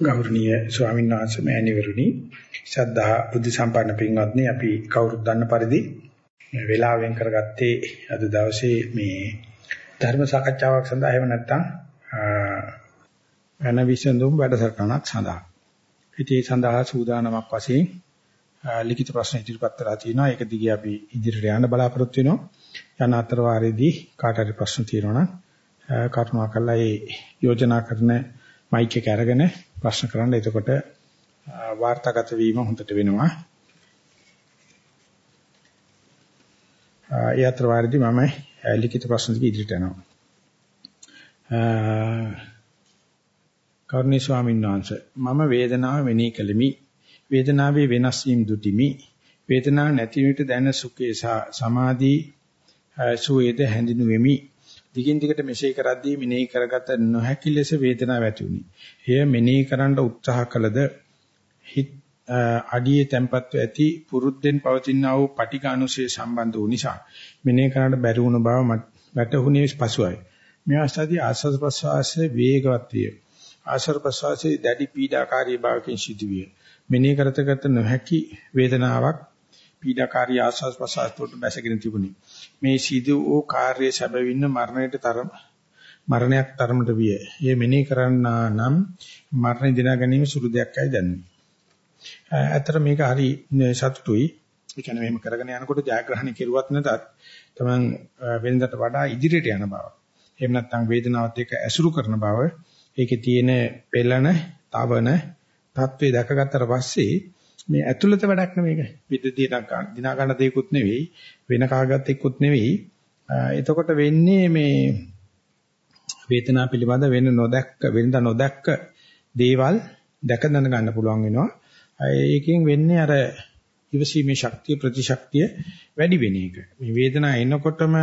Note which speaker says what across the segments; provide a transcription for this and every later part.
Speaker 1: ගෞරවනීය ස්වාමීන් වහන්සේ මෑණිවරුනි ශ්‍රද්ධා බුද්ධ සම්පන්න පින්වත්නි අපි කවුරුත් දන්න පරිදි වේලාවෙන් කරගත්තේ අද දවසේ මේ ධර්ම සාකච්ඡාවක් සඳහා එහෙම නැත්නම් වෙන විසඳුම් වැඩසටහනක් සඳහා. ඉතින් සඳහා සූදානමක් වශයෙන් ලිඛිත ප්‍රශ්න ඉදිරිපත් කරලා තිනවා. ඒක දිගේ අපි ඉදිරියට යන්න බලාපොරොත්තු වෙනවා. යන අතර වාරයේදී කාට හරි ප්‍රශ්න තියෙනවා නම් කරුණාකරලා ඒ යෝජනා කරන මයික් එක අරගෙන ප්‍රශ්න කරන්න. එතකොට වාර්තාගත වීම හොඳට වෙනවා. ඒ අතර වාරදී මම ලිඛිත ප්‍රශ්න දෙක ඉදිරියට යනවා. කරුණී ස්වාමීන් වහන්සේ මම වේදනාව මෙනෙහි කළෙමි. වේදනාවේ වෙනස් වීම දුටිමි. වේදනාව නැති විට දැන සුඛේ සමාධි සුවේද හැඳිනුවෙමි. දිගින් දිගට මෙසේ කරද්දී මෙනෙහි කරගත නොහැකි ලෙස වේදනාව ඇති වුනි. එය මෙනෙහි කරන්න උත්සාහ කළද හිත අඩියේ තැම්පත්ව ඇති පුරුද්දෙන් පවතිනා වූ පටිඝානුසය සම්බන්ධ වූ නිසා මෙනෙහි කරන්න බැරි වුණ බව වැටහුණේ පසුයි. මේ අවස්ථාවේ ආස්වාද ප්‍රසවාසයේ වේගවත් විය. ආශ්වාස ප්‍රසවාසයේ දැඩි පීඩාකාරී භාවකින් සිදුවිය. මෙනෙහි කරත කරත නොහැකි වේදනාවක් පීඩාකාරී ආස්වාද ප්‍රසවාස වලට බැසගෙන තිබුණි. මේ සිදු වූ කාර්යයේ සැබවින්ම මරණයට තරම මරණයක් තරමට විය. ඒ මෙනෙහි කරන්නා නම් මරණ දිනා ගැනීම සුළු දෙයක්යි දැනෙන්නේ. ඇත්තට මේක හරි සතුටුයි. ඒ කියන්නේ මෙහෙම කරගෙන යනකොට ජයග්‍රහණය කෙරුවත් නැතත් තමන් වෙනදට වඩා ඉදිරියට යන බව. එහෙම නැත්නම් වේදනාවත් එක්ක ඇසුරු කරන බව, ඒකේ තියෙන පෙළන, තවන தત્ත්වය දැකගත්තට පස්සේ මේ ඇතුළත වැඩක් නෙමෙයික. විද්‍ය දිනක් දිනා ගන්න දෙයක්වත් නෙවෙයි, වෙන කාගවත් එක්කුත් නෙවෙයි. එතකොට වෙන්නේ මේ වේදනාව පිළිබඳ වෙන නොදැක්ක වෙනද නොදැක්ක දේවල් දැක දැන ගන්න පුළුවන් වෙනවා. ඒකෙන් වෙන්නේ අර ඉවසීමේ ශක්තිය ප්‍රතිශක්තිය වැඩි වෙන එක. මේ වේදනාව එනකොටම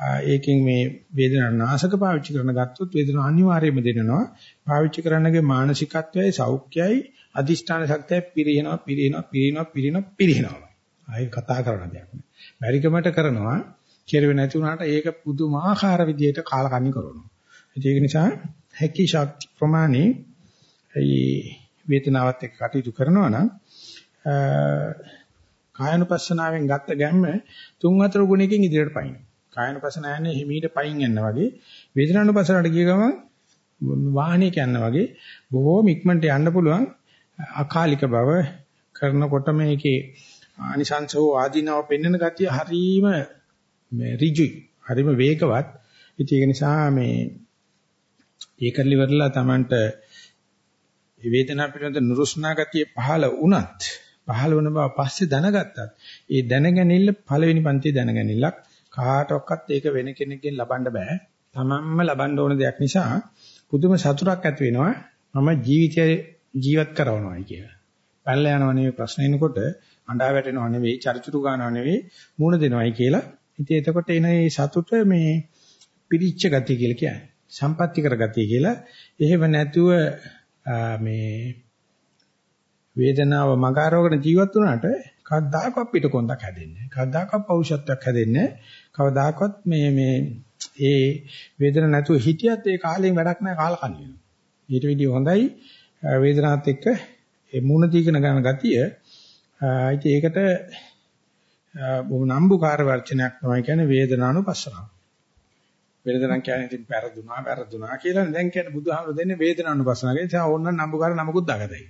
Speaker 1: ඒකෙන් මේ වේදනාව නාශක පාවිච්චි කරන ගත්තොත් වේදනාව අනිවාර්යයෙන්ම දෙනවා. පාවිච්චි කරන්නගේ මානසිකත්වයයි සෞඛ්‍යයයි අදිෂ්ඨාන ශක්තිය පිරිනනවා පිරිනනවා පිරිනනවා පිරිනනවා පිරිනනවා. ආයෙ කතා කරන දෙයක් නෑ. බැරිකමට කරනවා කෙරුවේ නැති වුණාට ඒක පුදුමාකාර විදියට කාලකන්ණි කරනවා. ඒක නිසා හැකි ශක්ති ප්‍රමාණය ඒ වේදනාවත් එක්ක කටයුතු කරනවා නම් කායනුපස්සනාවෙන් ගත්ත ගැම්ම තුන් හතර ගුණයකින් ඉදිරියට පයින්. කායනුපස්සනාවන්නේ හිමීට පයින් යනවා වගේ. වේදනානුපස්සනාවට ගිය ගමන් වාහනයක යනවා වගේ බොහෝම ඉක්මනට යන්න පුළුවන්. අකාලික බව කරනකොට මේකේ ආනිසංසෝ ආදීනව පෙන්වන ගතිය හරීම මේ ඍජුයි. හරීම වේගවත්. ඉතින් ඒක නිසා මේ ඒකල්ලි වරලා Tamanට වේදනාව පිළිබඳ නුරුස්නා ගතිය පහළ වුණත් පහළ වුණ බව පස්සේ දැනගත්තත් ඒ දැනගැනිල්ල පළවෙනි පන්තියේ දැනගැනිල්ලක් කාටවත් ඒක වෙන කෙනෙක්ගෙන් ලබන්න බෑ තමන්ම ලබන්න ඕන දෙයක් නිසා පුදුම සතුටක් ඇති වෙනවා මම ජීවිතයේ ජීවත් කරනවායි කියලා. පැනලා යනවා නෙවෙයි ප්‍රශ්න එනකොට අඬා වැටෙනව නෙවෙයි චරිචුරු ගන්නව නෙවෙයි මූණ දෙනවයි කියලා. ඉතින් එතකොට එන මේ සතුට මේ පිරිච්ච ගතිය කියලා කියන්නේ. සම්පත්‍ති කර ගතිය කියලා. එහෙම නැතුව මේ වේදනාව මගාරවගෙන ජීවත් වුණාට කවදාකවත් පිටකොන්දක් හැදෙන්නේ නැහැ. කවදාකවත් පෞෂත්වයක් හැදෙන්නේ නැහැ. කවදාකවත් මේ මේ ඒ වේදන නැතුව හිටියත් ඒ කාලෙන් වැඩක් නැහැ කාල කන් වෙනවා. ඊට විදිහ හොඳයි වේදනාවත් එක්ක ඒ මුණ දීගෙන ගන්න ගතිය ඉතින් ඒකට බොහොම නම්බුකාර වර්චනයක් තමයි කියන්නේ වේදනානුපස්සනාව. වේදනාවක් කියන්නේ ඉතින් පෙරදුනා පෙරදුනා කියලා දැන් කියන්නේ බුදුහාමුදුරු දෙන්නේ වේදනානුපස්සනාව. ඒ නිසා ඕන්න නම්බුකාර නමකුත් දාගතයි.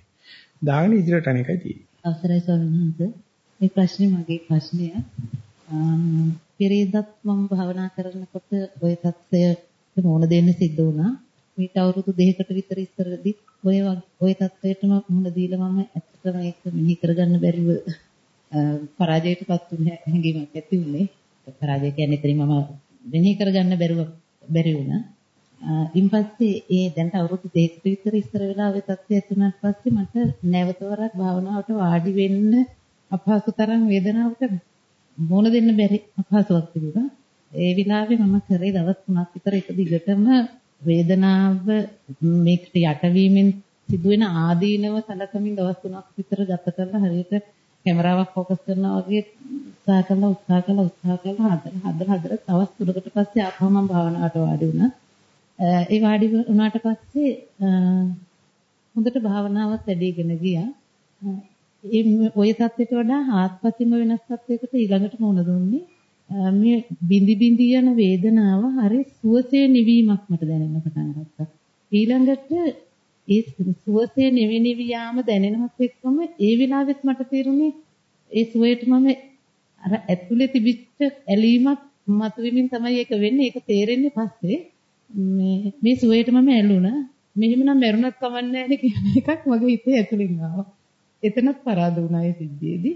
Speaker 1: දාගෙන ඉදිරියට අනේකයි තියෙන්නේ.
Speaker 2: අවසරයි ස්වාමීන් වහන්සේ. මේ ප්‍රශ්නේ මගේ ප්‍රශ්නය. පෙරේදත් මම භාවනා කරනකොට ওই தත්ත්වයට මුහුණ දෙන්න සිද්ධ වුණා. මේට අවුරුදු දෙකකට විතර ඉස්සරදී ඔය ওই தත්ත්වයටම මුහුණ දීලා මම ඇත්තටම ඒක මෙහි කරගන්න බැරිව පරාජයටපත් වුණ හැඟීමක් ඇති වුණේ. පරාජය කියන්නේ ඉතින් මම මෙහි කරගන්න බැරුව බැරි වුණා. ඉන් පස්සේ ඒ දැන්ට අවුරුදු දෙකකට විතර ඉස්සර වෙලා ওই தත්ත්වය ඇති වුණාට පස්සේ මට නැවත වරක් භාවනාවට වාඩි වෙන්න අපහසු තරම් වේදනාවකට මොන දෙන්න බැරි අපහසුයක් තිබුණා. ඒ විලාවේ මම කරේ දවස් 3ක් විතර එක දිගටම වේදනාව මේකට යටවීමෙන් සිදුවෙන ආදීනව සලකමින් දවස් 3ක් විතර ගත කරලා හරියට කැමරාවක් ફોකස් කරනවා වගේ උත්සාහ කරලා උත්සාහ කරලා උත්සාහ කරලා හදලා හදලා හදලා දවස් 3කට පස්සේ ආපහු මම භාවනාවට වාඩි වුණා. ඒ වාඩි වුණාට පස්සේ හොඳට භාවනාවත් වැඩිගෙන ගියා. ওই தත්ත්වයට වඩා ආත්පතිම වෙනස් තත්යකට ඊළඟට මුණ දුන්නේ. මේ බිඳි බිඳි යන වේදනාව හරි සුවසේ නිවීමක් මට දැනෙන්න පටන් ගත්තා. ඊළඟට ඒ සුවසේ නිවි නිවි යාම දැනෙනවත් එක්කම ඒ විලාසෙත් මට තේරුණේ ඒ සුවයට මම අර ඇතුලේ තිබිච්ච ඇලීමක් මතුවෙමින් තමයි ඒක වෙන්නේ. ඒක තේරෙන්නේ පස්සේ මේ මේ සුවයට මම ඇලුණා. මෙහෙමනම් මරුණත් කමන්නේ නැහැ කියන එකක් මගේ හිතේ ඇතුලින් ආවා. එතනත් පරාද වුණා ඒ සිද්ධියේදී.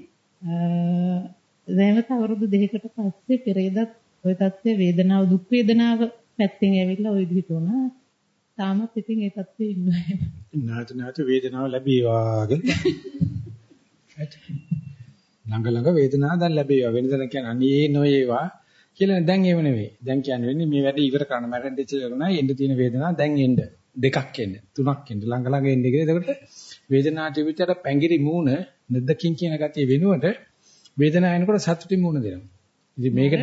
Speaker 2: නැවත අවුරුදු දෙකකට පස්සේ පෙරේදත් ওই තත්ත්වයේ වේදනාව දුක් වේදනාව පැත්තෙන් ඇවිල්ලා ওই විදිහට වුණා. තාමත් ඉතින් ඒ තත්ත්වයේ ඉන්නවා.
Speaker 1: නැවත නැවත වේදනාව ලැබීවා කියලා. ළඟ ළඟ වේදනාව දැන් ලැබේවා. වෙනදන කියන්නේ අනේ නොයේවා කියලා දැන් ඒව නෙවෙයි. දැන් කියන්නේ වෙන්නේ මේ වැඩේ ඉවර කරන්න මැරෙන්න ඉස්සෙල්ලා එන්න තියෙන වේදනාව දැන් එන්න. දෙකක් එන්න. තුනක් එන්න. ළඟ ළඟ එන්න කියලා. එතකොට වේදනාව තිබිච්චට පැංගිරි මූණ නැද්දකින් කියන ගතිය වෙනුවට වේදනාව එනකොට සතුටින් මූණ දෙනවා. ඉතින් මේකට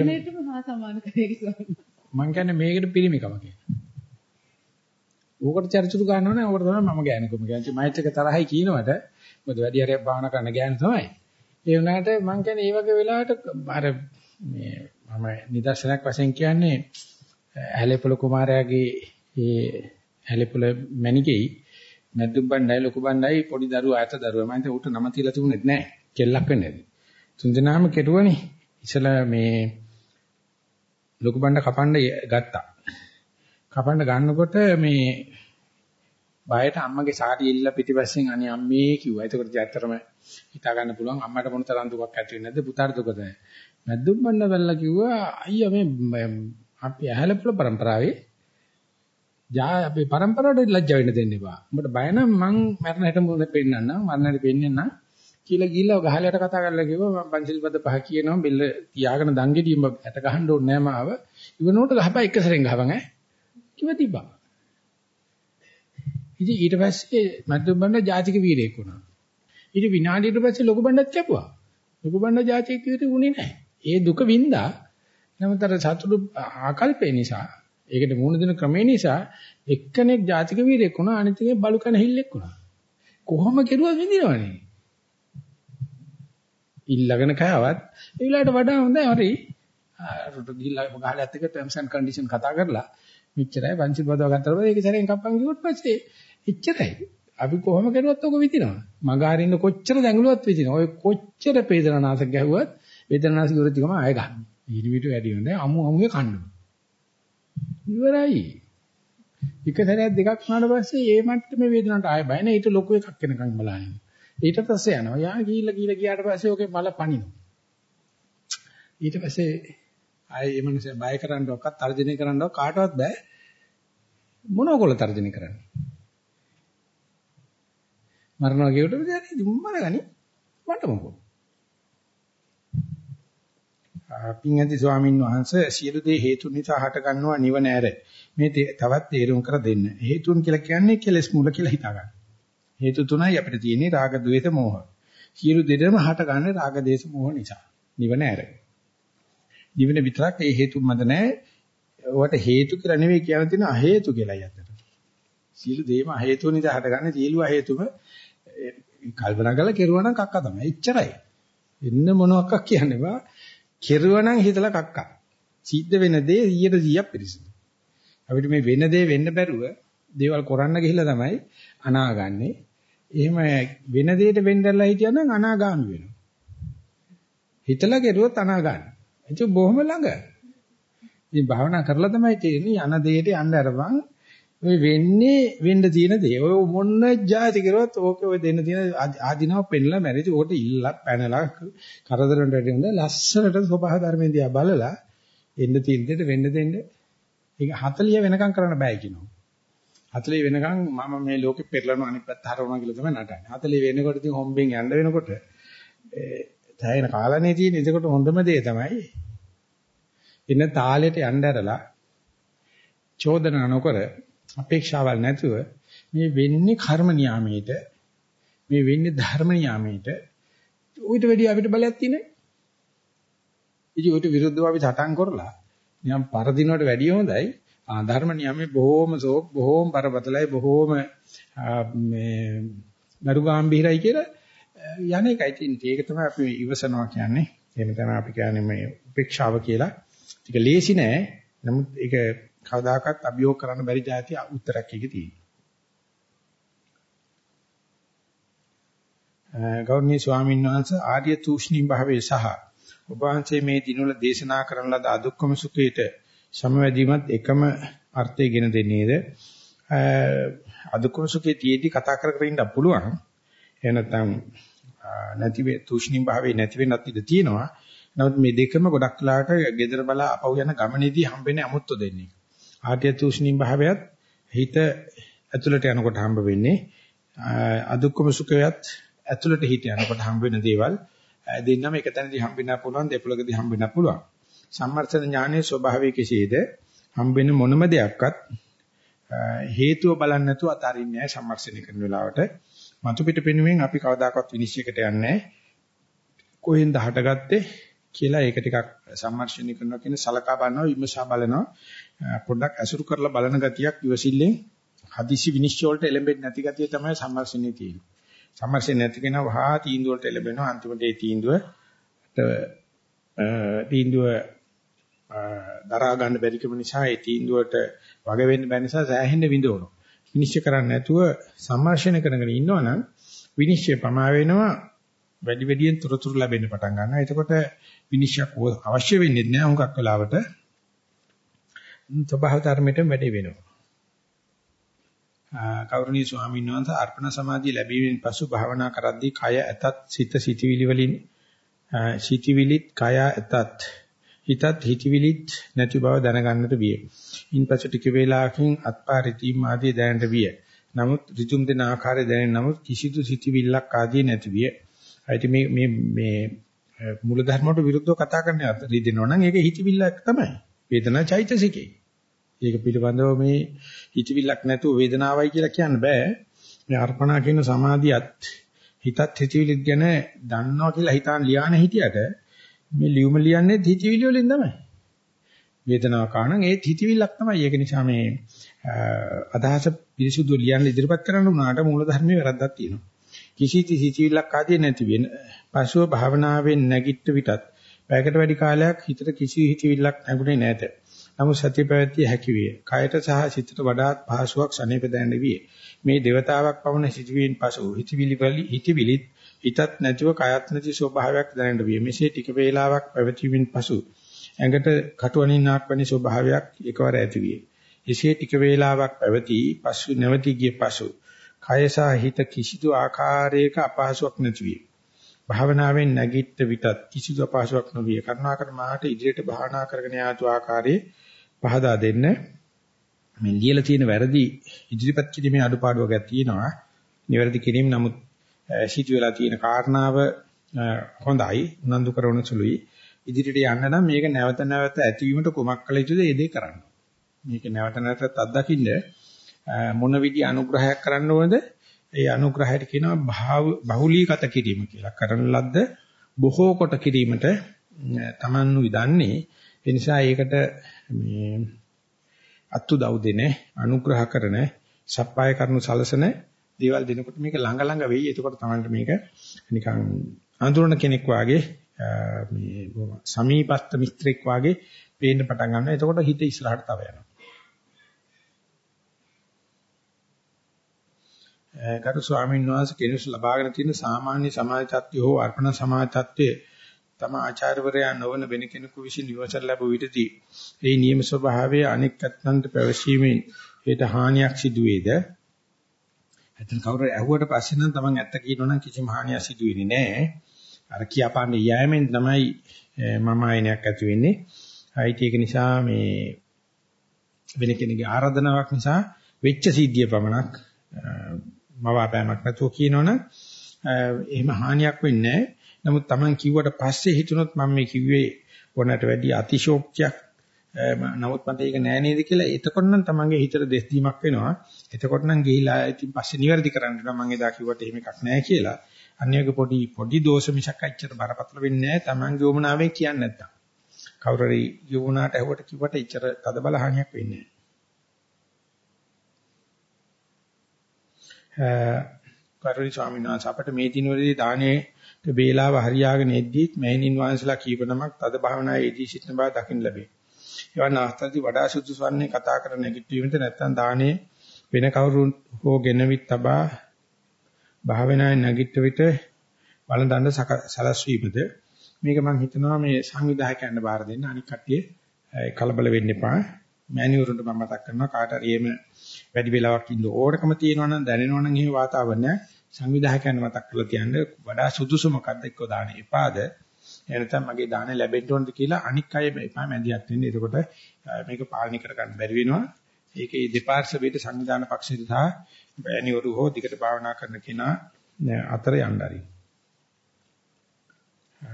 Speaker 1: මම කියන්නේ මේකට පිරිමිකම කියලා. ඕකට චරිචුරු ගන්නව නෑ. ඕකට තමයි මම ගෑනකම කියන්නේ. මයිත් එක තරහයි කියනවට මොකද වැඩි හරියක් භාවනා කරන්න ගෑන තමයි. ඒ වුණාට මම කියන්නේ මේ වගේ වෙලාවට අර මේ මම නිදර්ශනයක් වශයෙන් කියන්නේ ඇලේපොළ කුමාරයාගේ ඒ ඇලේපොළ මණිකෙයි මැදුම් බණ්ඩයි ලොකු බණ්ඩයි පොඩි දරුවා ඇත දරුවා. මම හිතුවා උට නම තියලා තිබුණෙත් නෑ. කෙල්ලක් වෙන්නේ තුන්දෙනාම කෙරුවනේ ඉතලා මේ ලොකු බණ්ඩ කපන්න ගත්තා. කපන්න ගන්නකොට මේ බයට අම්මගේ සාටි ඉල්ල පිටිපස්සෙන් අනේ අම්මේ කිව්වා. ඒකට ඇත්තටම හිතා ගන්න පුළුවන් අම්මට මොන තරම් දුකක් ඇති වෙන්නේ නැද්ද? පුතාට දුකද? මැද්දුම් බන්න බැලලා කිව්වා අයියා මේ අපි ඇහැලපුල પરම්පරාවේ ජා අපේ પરම්පරාවට ලැජ්ජ වෙන්න දෙන්න එපා. උඹට බය නම් මං මරණ හැට මුල පෙන්නන්නම් මරණයට පෙන්නන්නම් කියලා ගිහිල්ලා ගහලයට කතා කරලා කිව්වා මම පන්සිල් පද පහ කියනවා බෙල්ල තියාගෙන දංගෙඩි උඹ ඇට ගහන්න ඕනේ නෑ මාව. ඉවනෝට ගහපන් එක සැරෙන් ගහපන් ඈ. කිව්ව තිබ්බා. ඉතින් ඊට පස්සේ මැද්දුම් බණ්ඩ ජාතික වීරයෙක් වුණා. ඊට විනාඩියට පස්සේ ලොකු බණ්ඩත් කැපුවා. ලොකු බණ්ඩ ජාතික වීරයෙක් වුණේ නැහැ. ඒ දුක වින්දා නමුත් අර සතුටු ආකල්පේ නිසා ඒකට මුහුණ දෙන ක්‍රමේ නිසා එක්කෙනෙක් ජාතික වීරයෙක් වුණා අනිත් එකේ බලු කන හිල්ලෙක් වුණා. කොහොම කෙරුවත් විඳිනවනේ. ඉල්ලගෙන කෑවත් ඒ විලාට වඩා හොඳයි හරි. රොට ගිහිල්ලා ගහලත් එක ටර්ම්ස් ඇන්ඩ් කන්ඩිෂන් කතා කරලා මෙච්චරයි පංචිල් බදව ගත්තා පස්සේ ඒක සැරෙන් කප්පන් කිව්වොත් පස්සේ එච්චරයි. අපි කොහොම කරුවත් ඔක විඳිනවා. මගහරින්න කොච්චර දැඟලුවත් විඳිනවා. ඔය කොච්චර වේදනානාශක ගැහුවත් වේදනානාශක ඉවරති ගම ආය ගන්න. ඊට විතර වැඩි හොඳයි අමු අමුවේ කන්න. ඉවරයි. එක සැරයක් දෙකක් වුණාට පස්සේ ඒ මට්ටමේ වේදනාවට ආය බය නැහැ. ඊට ලොකු එකක් වෙනකන් බලන්න. ඊට පස්සේ යනවා. යා ගිහිල්ලා ගිහිල්ලා ගියාට පස්සේ ඔකේ මල පනිනවා. ඊට පස්සේ ආයේ මේ මිනිස්සේ බය කරන්නවක්වත් තර්ජනය කරන්නවක් කාටවත් බෑ. මොනවගොල්ලෝ තර්ජනය කරන්නේ? මරනවා කියවට විදිහට මරගනි මට මොකෝ. පින්ඇති ස්වාමින් වහන්සේ සියලු දේ හේතු නිසා හට ගන්නවා නිවන ඇර. මේ තවත් තේරුම් කර දෙන්න. හේතුන් කියලා කියන්නේ කෙලෙස් මූල කියලා හිතා ගන්න. හේතු තුනයි අපිට තියෙන්නේ රාග ద్వේත මෝහ. සියලු දෙයම හට ගන්න රාග දේශ මෝහ නිසා. නිවන ඇර. නිවන විතරක් ඒ හේතු මත නැහැ ඔකට හේතු කියලා නෙවෙයි කියන තියෙන අ හේතු කියලායි අතට සියලු දේම අ හේතු නිසා හට ගන්න සියලු අ හේතුම කල්පනා කරලා කෙරුවා නම් කක්ක තමයි. එච්චරයි. එන්න මොනවාක්ක් කියන්නේ බා කෙරුවා නම් හිතලා කක්ක. සිද්ධ වෙන දේ 100ක් පිරිසිදු. අපිට මේ වෙන දේ වෙන්න බැරුව දේවල් කරන්න ගිහිල්ලා තමයි අනාගන්නේ. එහෙම වෙන දෙයකට වෙන්නදලා හිටියනම් අනාගාමි වෙනවා. හිතලා කෙරුවොත් අනාගාමි. ඒක බොහොම ළඟ. ඉතින් භාවනා කරලා තමයි තේරෙන්නේ යන දෙයට යන්න අරපන් ඔය වෙන්නේ වෙන්න තියෙන දේ. ඔය මොන જાති කරුවත් ඕකේ ඔය දෙන්න තියෙන ආධිනව පෙන්ලා මැරිදි ඕකට ඉල්ලක් පැනලා කරදරකට වැඩි හොඳ ලස්සනට සබහා ධර්මයෙන් දිහා බලලා එන්න තියෙන දෙයට වෙන්න දෙන්න. ඒක 40 වෙනකම් කරන්න බෑ කියනවා. 40 වෙනකම් මම මේ ලෝකෙ පෙරලන අනිත් පැත්ත හරවනවා කියලා තමයි නටන්නේ. 40 වෙනකොට ඉතින් හොම්බෙන් යන්න වෙනකොට ඒ තැයින කාලනේ තියෙන. ඒකට හොඳම දේ තමයි ඉන්න තාලෙට යන්න ඇරලා චෝදනා නොකර අපේක්ෂාවල් නැතුව මේ වෙන්නේ කර්ම නියාමයේට මේ වෙන්නේ ධර්ම නියාමයේට ඌට වැඩි අපිට බලයක් තියෙන්නේ. ඉතින් ඌට විරුද්ධව අපි සටන් කරලා නිකන් පරදිනවට වැඩිය හොඳයි ආ ධර්ම නියමේ බොහෝම සෝක් බොහෝම බරපතලයි බොහෝම මේ දරුගාම්භීරයි කියලා යන එකයි තියෙන්නේ. ඒක තමයි අපි ඉවසනවා කියන්නේ. එහෙම තමයි අපි කියන්නේ මේ උපේක්ෂාව කියලා. ඒක ලේසි නෑ. නමුත් ඒක කවදාකවත් අභියෝග කරන්න බැරි જાති උත්තරයක් එකේ තියෙනවා. ගෞරවනීය ස්වාමීන් වහන්සේ ආර්ය තූෂ්ණී භාවයේ සහ ඔබ වහන්සේ මේ දිනවල දේශනා කරන ලද අදුක්කම සුඛයට සමවැදීමත් එකම අර්ථය ගෙන දෙන්නේද? අදුක්කම සුඛයේ තියේදී කතා කර කර ඉන්න පුළුවන්. එහෙ නැත්නම් නැති වේ තූෂ්ණී භාවයේ නැති වෙන්නත් ඉඩ තියෙනවා. නමුත් මේ දෙකම ගොඩක් වෙලාට gedara බලා අපව යන ගමනේදී හම්බෙන්නේ අමුත්තු දෙන්නේ. ආර්ය තූෂ්ණී භාවයත් හිත ඇතුළට යනකොට හම්බ වෙන්නේ අදුක්කම සුඛයත් ඇතුළට හිත යනකොට හම්බ වෙන දේවල් දෙන්නම එක තැනදී හම්බෙන්න පුළුවන් දෙපළකදී හම්බෙන්න පුළුවන්. සම්මර්ථන ඥානයේ ස්වභාවය කෙසේද? හම්බෙන මොනම දෙයක්වත් හේතුව බලන්නේ නැතුව අතාරින්නේ නැහැ සම්මර්ෂණය කරන වෙලාවට. මතු පිට පෙනුවෙන් අපි කවදාකවත් විනිශ්චයකට යන්නේ නැහැ. කොහෙන්ද හටගත්තේ කියලා ඒක ටිකක් සම්මර්ෂණය කරනවා කියන සලකා බලනවා විමසා බලනවා පොඩ්ඩක් ඇසුරු කරලා බලන ගතියක් ඉවසිල්ලෙන් හදිසි විනිශ්චය වලට එළඹෙන්නේ නැති ගතිය තමයි සම්මර්ෂණයේ තියෙන්නේ. සම්මර්ෂණය නැති කෙනා වහා තීන්දුව වලට එළඹෙනවා අන්තිමට ඒ තීන්දුවට තීන්දුව දරා ගන්න බැරිකම නිසා ඒ තීන්දුවට වග වෙන්න බැරි නිසා සෑහෙන්න විඳවනවා. විනිශ්චය කරන්නේ නැතුව සම්මර්ෂණය කරගෙන ඉන්නවනම් විනිශ්චය පමා වෙනවා වැඩි වැඩියෙන් තොරතුරු ලැබෙන්න පටන් ගන්නවා. එතකොට විනිශ්චයක් අවශ්‍ය වෙන්නේ නැහැ හුඟක් වෙලාවට. ස්වභාව ධර්මයටම වැඩි වෙනවා. කෞරණී ස්වාමීන් වහන්සේ අර්පණ සමාධිය ලැබීමෙන් පසු භාවනා කරද්දී කය ඇතත් සිත සිටිවිලි වලින් සිටිවිලිත් කය ඇතත් හිතත් හිතවිලිත් නැති බව දැනගන්නට විය. ඉන්පසු ටික වේලාවකින් අත්පා රිතීම් ආදී දැනට විය. නමුත් ඍතුම් දෙන ආකාරය දැනෙන නමුත් කිසිදු සිටිවිල්ලක් ආදී නැති විය. ඒත් මේ මේ මේ මූල ධර්ම වලට විරුද්ධව කතා කරන්න රිදෙනවා නම් ඒක හිතවිල්ලක් තමයි. වේදනා චෛතසිකේ. ඒක පිළිබඳව මේ හිතවිල්ලක් නැතුව වේදනාවයි කියලා කියන්න බෑ. මේ අර්පණා කියන සමාධියත් හිතත් හිතවිලිත් ගැන දන්නවා කියලා හිතාන ලියාන හිටියට මේ ලියුම ලියන්නේ හිතවිලි වලින් තමයි. වේදනාව කාණන් ඒ හිතවිල්ලක් තමයි. ඒක නිසා මේ අදහස පිරිසුදු ලියන්න ඉදිරිපත් කරන්න උනාට මූල ධර්මයේ වැරද්දක් තියෙනවා. කිසි හිතවිල්ලක් ආදී නැති වෙන පසුව භාවනාවෙන් නැගිට විටත් පැයකට වැඩි කාලයක් හිතට කිසි හිතවිල්ලක් නැගුණේ නැත. නමුත් සතිය පැවැත්විය හැකි විය. කයට සහ සිතට වඩාත් පහසුවක් සනීප දැනෙන විය. මේ దేవතාවක් පවන සිටුවීන් පසු හිතවිලි වලි හිතවිලිත් හිතත් නැතිව කයත් නැති ස්වභාවයක් දැනෙන්න විය. මෙසේ ටික වේලාවක් පැවැත්වීමෙන් පසු ඇඟට කටුවනින්නාක් වැනි ස්වභාවයක් එකවර ඇති විය. එසේ ටික වේලාවක් පැවති පසු නැවතී ගිය පසු කය සහ හිත කිසිදු ආකාරයක අපහසුයක් නැති විය. භාවනාවෙන් නැගිට විටත් කිසිදු අපහසුයක් නොවිය. කරුණාකර මාට ඉදිරියට භාවනා කරගෙන යාතු ආකාරයේ පහදා දෙන්න. මේ ලියලා තියෙන වැරදි ඉදිරිපත් කිරීමේ අඩුපාඩුවක් තියෙනවා. නිවැරදි කිරීම නමුත් සිටු වෙලා තියෙන කාරණාව හොඳයි උනන්දු කරන සුළුයි. ඉදිරියට යන්න නම් මේක නැවත නැවත ඇතිවීමට කුමක් කළ යුතුද ඒ දේ කරන්න. මේක නැවත නැවතත් අත්දකින්න මොන විදි අනුග්‍රහයක් කරන්න ඕනද? ඒ අනුග්‍රහයට කියනවා බහුලීගත කිරීම කියලා. කරන ලද්ද බොහෝ කොට කිරීමට තමන්ු විදන්නේ. ඒ නිසා ඒකට මේ අත්තු දව් දෙන අනුග්‍රහ කරන සප්පාය කරනු සලසන දේවල් දෙනකොට මේක ළඟ ළඟ වෙයි. එතකොට තමයි මේක නිකන් අඳුරන කෙනෙක් වාගේ මේ සමීපස්ත මිත්‍රෙක් වාගේ පේන්න පටන් ගන්නවා. එතකොට හිත ඉස්සරහට තව යනවා. ගරු ස්වාමීන් වහන්සේ කෙනෙකු ලබාගෙන තියෙන සාමාන්‍ය සමාජ තත්ත්වය හෝ අර්පණ සමාජ තත්ත්වයේ තම ආචාර්යවරයා නොවන වෙන කෙනෙකු විසින් විවසන ලැබුව විටදී ඒ නියම ස්වභාවය අනෙක් අත්නන්ට පැවසීමෙන් ඒට හානියක් සිදු වේද? එතන කවුරු ඇහුවට පස්සේ නම් Taman ඇත්ත කියනවා නම් කිසිම හානියක් සිදු වෙන්නේ නැහැ. අර කියාපාන්නේ යෑමෙන් තමයි මම ආයනයක් ඇති වෙන්නේ. ඒක නිසා මේ වෙන කෙනෙකුගේ ආරාධනාවක් නිසා වෙච්ච සිද්ධිය පමණක් මවාපෑමක් නැතුව කියනවනම් එහෙම හානියක් වෙන්නේ නැහැ. නමුත් Taman කිව්වට පස්සේ හිතුනොත් මම මේ කිව්වේ ඕනට වැඩි අතිශෝක්තියක් නමුත් මට ඒක නෑ නේද කියලා එතකොට නම් Tamanගේ හිතට දෙස් දීමක් වෙනවා. එතකොට නම් ගිහිලා ඉතින් පස්සේ නිවැරදි කරන්න නම් මම එදා කිව්වට එහෙම එකක් නෑ කියලා. අන්‍යක පොඩි පොඩි දෝෂ මිසක් අච්චර බරපතල වෙන්නේ නෑ Tamanගේ උමනාවෙන් කියන්නේ නැත්තම්. කවුරු හරි යෝනාට ඇහුවට කිව්වට ඉච්චර තද බලහණියක් වෙන්නේ නෑ. කරුණී ස්වාමීන් වහන්සේ අපට මේ දිනවලදී දානේ වේලාව හරියාගෙන එද්දීත් මෑණින් වහන්සලා කීප නමක් තද භාවනායේ යෙදී සිටින බව දකින්න ලැබේ. එවන් අවස්ථාවේදී වඩා සුදුසු වන්නේ කතා කරන නැගිටීමට නැත්නම් දානේ වෙන කවුරු හෝ ගෙනවිත් තබා භාවනාවේ නැගිට විට වළඳන්න සලස්වීමද? මේක මම හිතනවා මේ සංවිධායකයන්ට බාර දෙන්න. අනික් කට්ටිය කලබල වෙන්න එපා. මෑණිවරුන්ට මම මතක් කරනවා කාට හරි එහෙම වැඩි වෙලාවක් ඉන්න ඕනකම තියෙනවා නම් දැනෙනවා නම් එහෙම වාතාවරණය සංවිධායකයන් මතක් කරලා තියන්න වඩා සුදුසු මොකක්ද එක්ක දාන එපාද එනතම් මගේ දාන ලැබෙන්න ඕනද කියලා අනික් අය එපා මැදිහත් වෙන්න. එතකොට මේක පාලනය කර ගන්න බැරි වෙනවා. ඒකේ දෙපාර්ශ්වයට සංවිධාන පක්ෂයට සහ බෑනිවරු හෝ දිකට භාවනා කරන කෙනා අතර යන්න ආරි.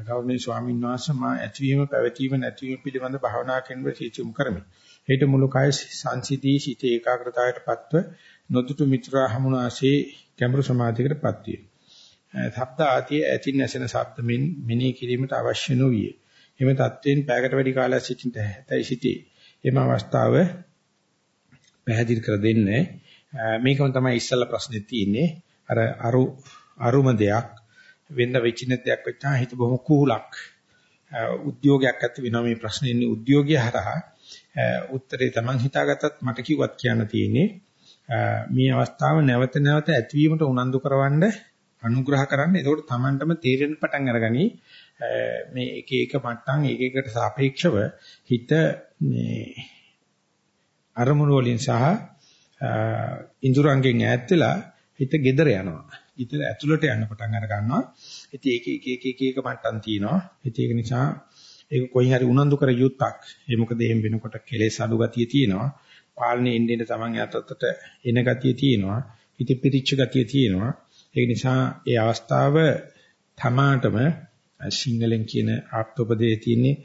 Speaker 1: ගෞරවනීය ස්වාමීන් වහන්සේ මා ඇතිවීම පැවතීම නැතිවීම පිළිබඳ භාවනා කෙනෙකු සිතුම් කරමි. හේත මුළු කය සංසිදී සිට ඒකාග්‍රතාවයට පත්ව නොදුටු මිත්‍රා හමුනාසේ ගැඹුරු සමාධියකටපත් විය. ශබ්ද ආදී ඇතින් නැසෙන ශබ්දමින් මෙනෙහි කිරීමට අවශ්‍ය නොවිය. එමෙ தත්වෙන් පැයකට වැඩි කාලයක් සිටින්න හැතයි සිටී. එම අවස්ථාව පැහැදිලි කර දෙන්නේ මේකම තමයි ඉස්සල්ලා ප්‍රශ්නේ තියෙන්නේ. අර අරු අරුම දෙයක් වෙන්න වෙච්ච දෙයක් වෙච්චා හිත බොහොම කුහුලක්. උද්‍යෝගයක් ඇති වෙනවා මේ ප්‍රශ්නේ ඉන්නේ උද්‍යෝගය හරහා උත්තරේ Taman හිතාගත්තත් මට කිව්වත් කියන්න තියෙන්නේ මේ අවස්ථාව නැවත නැවත ඇතිවීමට උනන්දු කරවන්න අනුග්‍රහ කරන්න. ඒකෝට Tamanටම තීරණ පටන් අරගනි. මේ එක එක මට්ටම් එක එකට සාපේක්ෂව හිත මේ අරමුණු වලින් සහ ඉන්ද්‍රයන්ගෙන් ඈත් වෙලා හිත gedera යනවා. හිත ඇතුළට යන්න පටන් අර ගන්නවා. ඉතින් ඒක එක එක එක එක මට්ටම් තියෙනවා. ඉතින් ඒක නිසා ඒක කොයි හරි උනන්දු කර යුත්තක්. ඒ මොකද එහෙම වෙනකොට කෙලෙස් අඩු ගතිය තියෙනවා. පාලනේ එන්න එන්න තමන් යටතට එන ගතිය තියෙනවා. හිත පිරිච්ච ගතිය තියෙනවා. ඒක නිසා ඒ අවස්ථාව තමාටම සිංහලෙන් කියන ආප්තෝපදේ තියෙන්නේ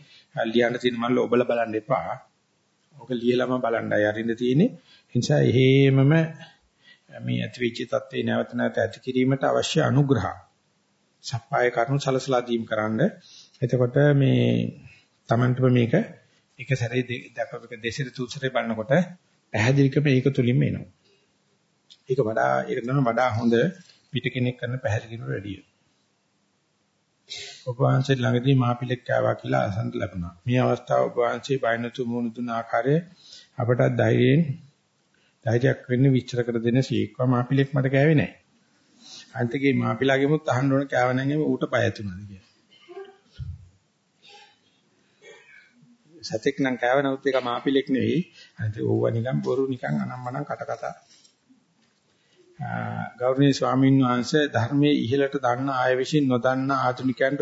Speaker 1: ලියන්න තියෙන මල්ල ඔබලා බලන්න එපා. ඔක ලියලම බලන්නයි අරින්න තියෙන්නේ. ඒ නිසා එහෙමම මේ ඇතිවිච්ච தත්ත්වේ නැවත නැවත ඇති කිරීමට අවශ්‍ය අනුග්‍රහ. සප්පාය කරුණු සලසලා දීම් කරන්න. එතකොට මේ Tamanටම මේක එක සැරේ දැකපෙක දෙසර තුසරේ බලනකොට පැහැදිලිකම ඒක තුලින්ම එනවා. ඒක වඩා ඒක තමයි වඩා හොඳ පිට කෙනෙක් කරන පැහැදිලිකම වැඩිය. ඔබ වහන්සේ ළඟදී මාපිලෙක් කෑවා කියලා අසන්න ලැබුණා. මේ අවස්ථාව ඔබ වහන්සේ බයිනතු මුණු දුන ආකාරයේ අපට ධෛර්යයෙන් ධෛර්යයක් වෙන්න විස්තර කර දෙන සීක්වා මාපිලෙක් මට කෑවේ නැහැ. අන්තිකේ මාපිලාගෙමුත් අහන්න ඕන කෑව නැංගෙම ඌට පය ඇතුණාද කියලා. සතෙක් නම් කෑව නමුත් ඒක මාපිලෙක් නෙවෙයි. අනිත් ඕවා නිකන් බොරු නිකන් අනම්මනම් කට කතා. ගෞරවනීය ස්වාමීන් වහන්සේ ධර්මයේ ඉහළට දන්න ආය විසින් නොදන්න ආධුනිකයන්ට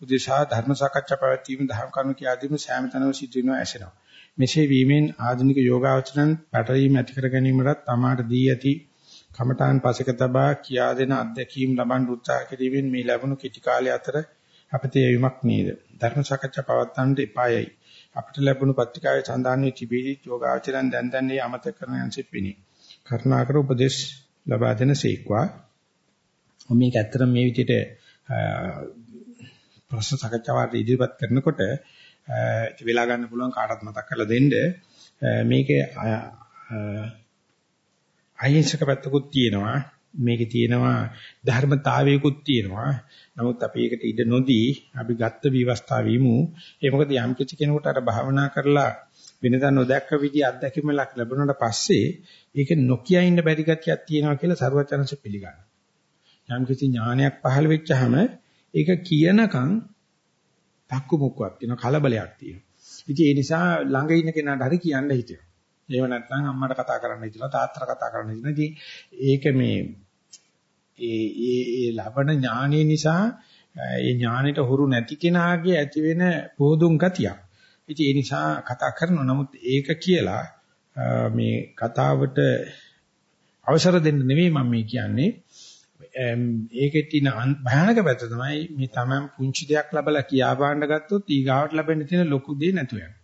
Speaker 1: උදෙසා ධර්ම සාකච්ඡා පැවැත්වීම දහම් කරුණු කියා දීම සෑම තැනම සිදු වෙනවා ඇසෙනවා. මෙසේ වීමෙන් ආධුනික යෝගාවචරයන් පැටලීම ඇති කර ගැනීමට තමාට දී ඇති කමඨාන් පසක තබා කියා දෙන අත්දැකීම් ලබන් උත්සාහ කිරීමෙන් මේ ලැබුණු කිටි කාලය අතර අපතේ වීමක් නේද. ධර්ම සාකච්ඡා පවත්වන්නට එපායයි. අපට ලැබුණු පත්‍රිකාවේ සඳහන් වී තිබී යෝගාචරයන් දැන් දැන් මේ අමතක කරන යන්සිට පිණි. කරුණාකර උපදේශ ලබා දෙන සීක්වා. මේක ඇත්තටම මේ විදිහට ප්‍රශ්න සාකච්ඡාවට ඉදිරිපත් කරනකොට වෙලා ගන්න පුළුවන් කාටවත් මතක් කරලා දෙන්න මේකේ අහිංසක පැත්තකුත් තියෙනවා මේකේ තියෙනවා ධර්මතාවයකුත් තියෙනවා නමුත් අපි ඒකට ඉඩ නොදී අපි ගත්ත විවස්ථා වීමු ඒ මොකද යම් කිසි කෙනෙකුට අර භාවනා කරලා වෙනදා නොදැක්ක විදිහ අත්දැකීම ලැබුණාට පස්සේ ඒක නොකිය ඉන්න බැරි ගතියක් තියෙනවා කියලා සරුවචනංශ පිළිගන්නවා යම් කිසි ඥානයක් පහළ වෙච්චහම ඒක කියනකම් තක්කු මුක්කක් තියෙන කලබලයක් තියෙනවා. ඉතින් ඒ නිසා ළඟ ඉන්න කෙනාට හරි කියන්න හිතෙනවා. එහෙම නැත්නම් අම්මට කතා කරන්න හිතලා තාත්තට කතා කරන්න හිතනවා. ඉතින් ඒක මේ ඒ ඒ ඒ ලබන ඥානය නිසා ඒ ඥානෙට හුරු නැති කෙනාගේ ඇති වෙන පොදුම් ගතියක්. ඉතින් ඒ නිසා කතා කරනවා. නමුත් ඒක කියලා මේ කතාවට අවසර දෙන්න නෙවෙයි මම මේ කියන්නේ. ඒකේ තියෙන භයානක පැත්ත තමයි මේ Taman පුංචි දෙයක් ලැබලා කියා පාන්න ගත්තොත් ඊගාවට ලැබෙන්න තියෙන ලොකු දේ නැතු යනවා.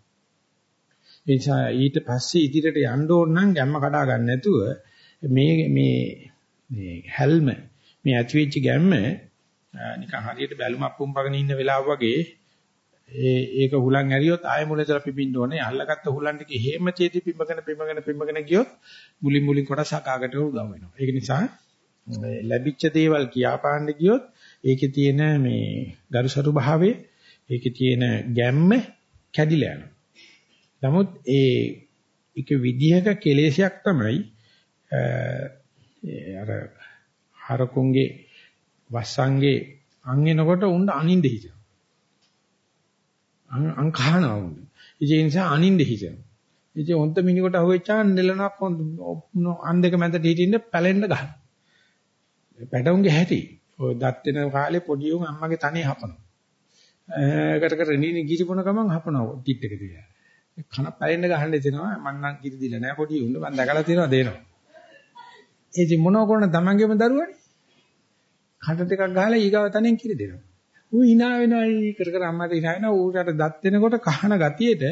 Speaker 1: ඒ නිසා ඊට පස්සේ ඉදිරියට යන්න ඕන නම් ගැම්ම කඩා ගන්න නැතුව මේ මේ මේ හැල්ම මේ ඇතිවෙච්ච ගැම්ම නිකන් හරියට බැලුමක් පුම්පගෙන ඉන්න වෙලාව වගේ ඒ ඒක හුලං ඇරියොත් ආයෙ මුලදලා පිපින්න ඕනේ. අල්ලගත්ත හුලන් ටික හේම චේති පිඹගෙන පිඹගෙන පිඹගෙන ගියොත් මුලින් මුලින් කොටස අකාකට උදව් වෙනවා. ඒක නිසා ලැබිච්ච දේවල් කියාපාන්න ගියොත් ඒකේ තියෙන මේ ගරුසරු භාවය ඒකේ තියෙන ගැම්ම කැඩිලා යනවා. නමුත් ඒ එක විදිහක කෙලෙසයක් තමයි අර හරකුන්ගේ වස්සන්ගේ අන් එනකොට උණ්ඩ අනින්ද හිතෙනවා. අන් අන් කහනවා උණ්ඩ. ඒ නිසා අනින්ද හිතෙනවා. ඉතින් හොන්ත මිනිකට අහුවෙච්චාන් නෙලනක් හොන්ත අන් දෙක මැදට හිටින්න පැලෙන්න ගහනවා. පැටවුන්ගේ හැටි. ඔය දත් වෙන කාලේ පොඩි උන් අම්මගේ තනේ හපනවා. කර කර නිනි ගිරිපොන ගමන් හපනවා ටිට් එක දිහා. කන පැලෙන්න ගහන්න දෙනවා මං නම් කිරි දීලා නැහැ පොඩි උන් මං දැකලා තියෙනවා දෙනවා. ඒ ඉතින් මොනව කරන තමන්ගේම දරුවනේ. කඩ ටිකක් ගහලා ඊගාව තනෙන් කිරි දෙනවා. ඌ hina වෙනවා කර කර අම්මට hina වෙනවා ඌට දත් වෙනකොට කහන ගතියේට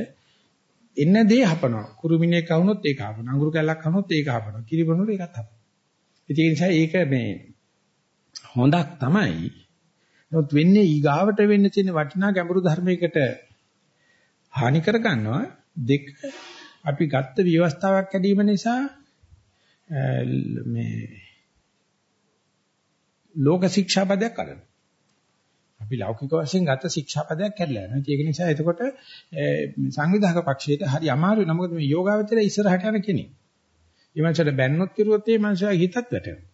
Speaker 1: එන්න දේ හපනවා. කුරුමිනියක් අහුනොත් ඒක හපනවා. අඟුරු කැල්ලක් අහුනොත් ඒක හපනවා. කිරි බොනොත් ඒකත් හපනවා. ඒ නිසා ඒක මේ හොඳක් තමයි. නමුත් වෙන්නේ ඊගාවට වෙන්න තියෙන වටිනා ගැඹුරු ධර්මයකට හානි කර ගන්නවා. දෙක අපි ගත්ත විවස්ථාවක් ඇදීම නිසා මේ ලෝක ශික්ෂාපදයක් අරනවා. අපි ලෞකික වශයෙන් ගත ශික්ෂාපදයක් කැඩලා යනවා. ඒක නිසා එතකොට සංවිධායක පක්ෂයට හරි අමාරුයි. මොකද මේ යෝගාවචරය ඉස්සරහට යන කෙනෙක්. ඒ මනසට බැන්නොත් කිරුවොත් ඒ මනසයා හිතත් වැටෙනවා.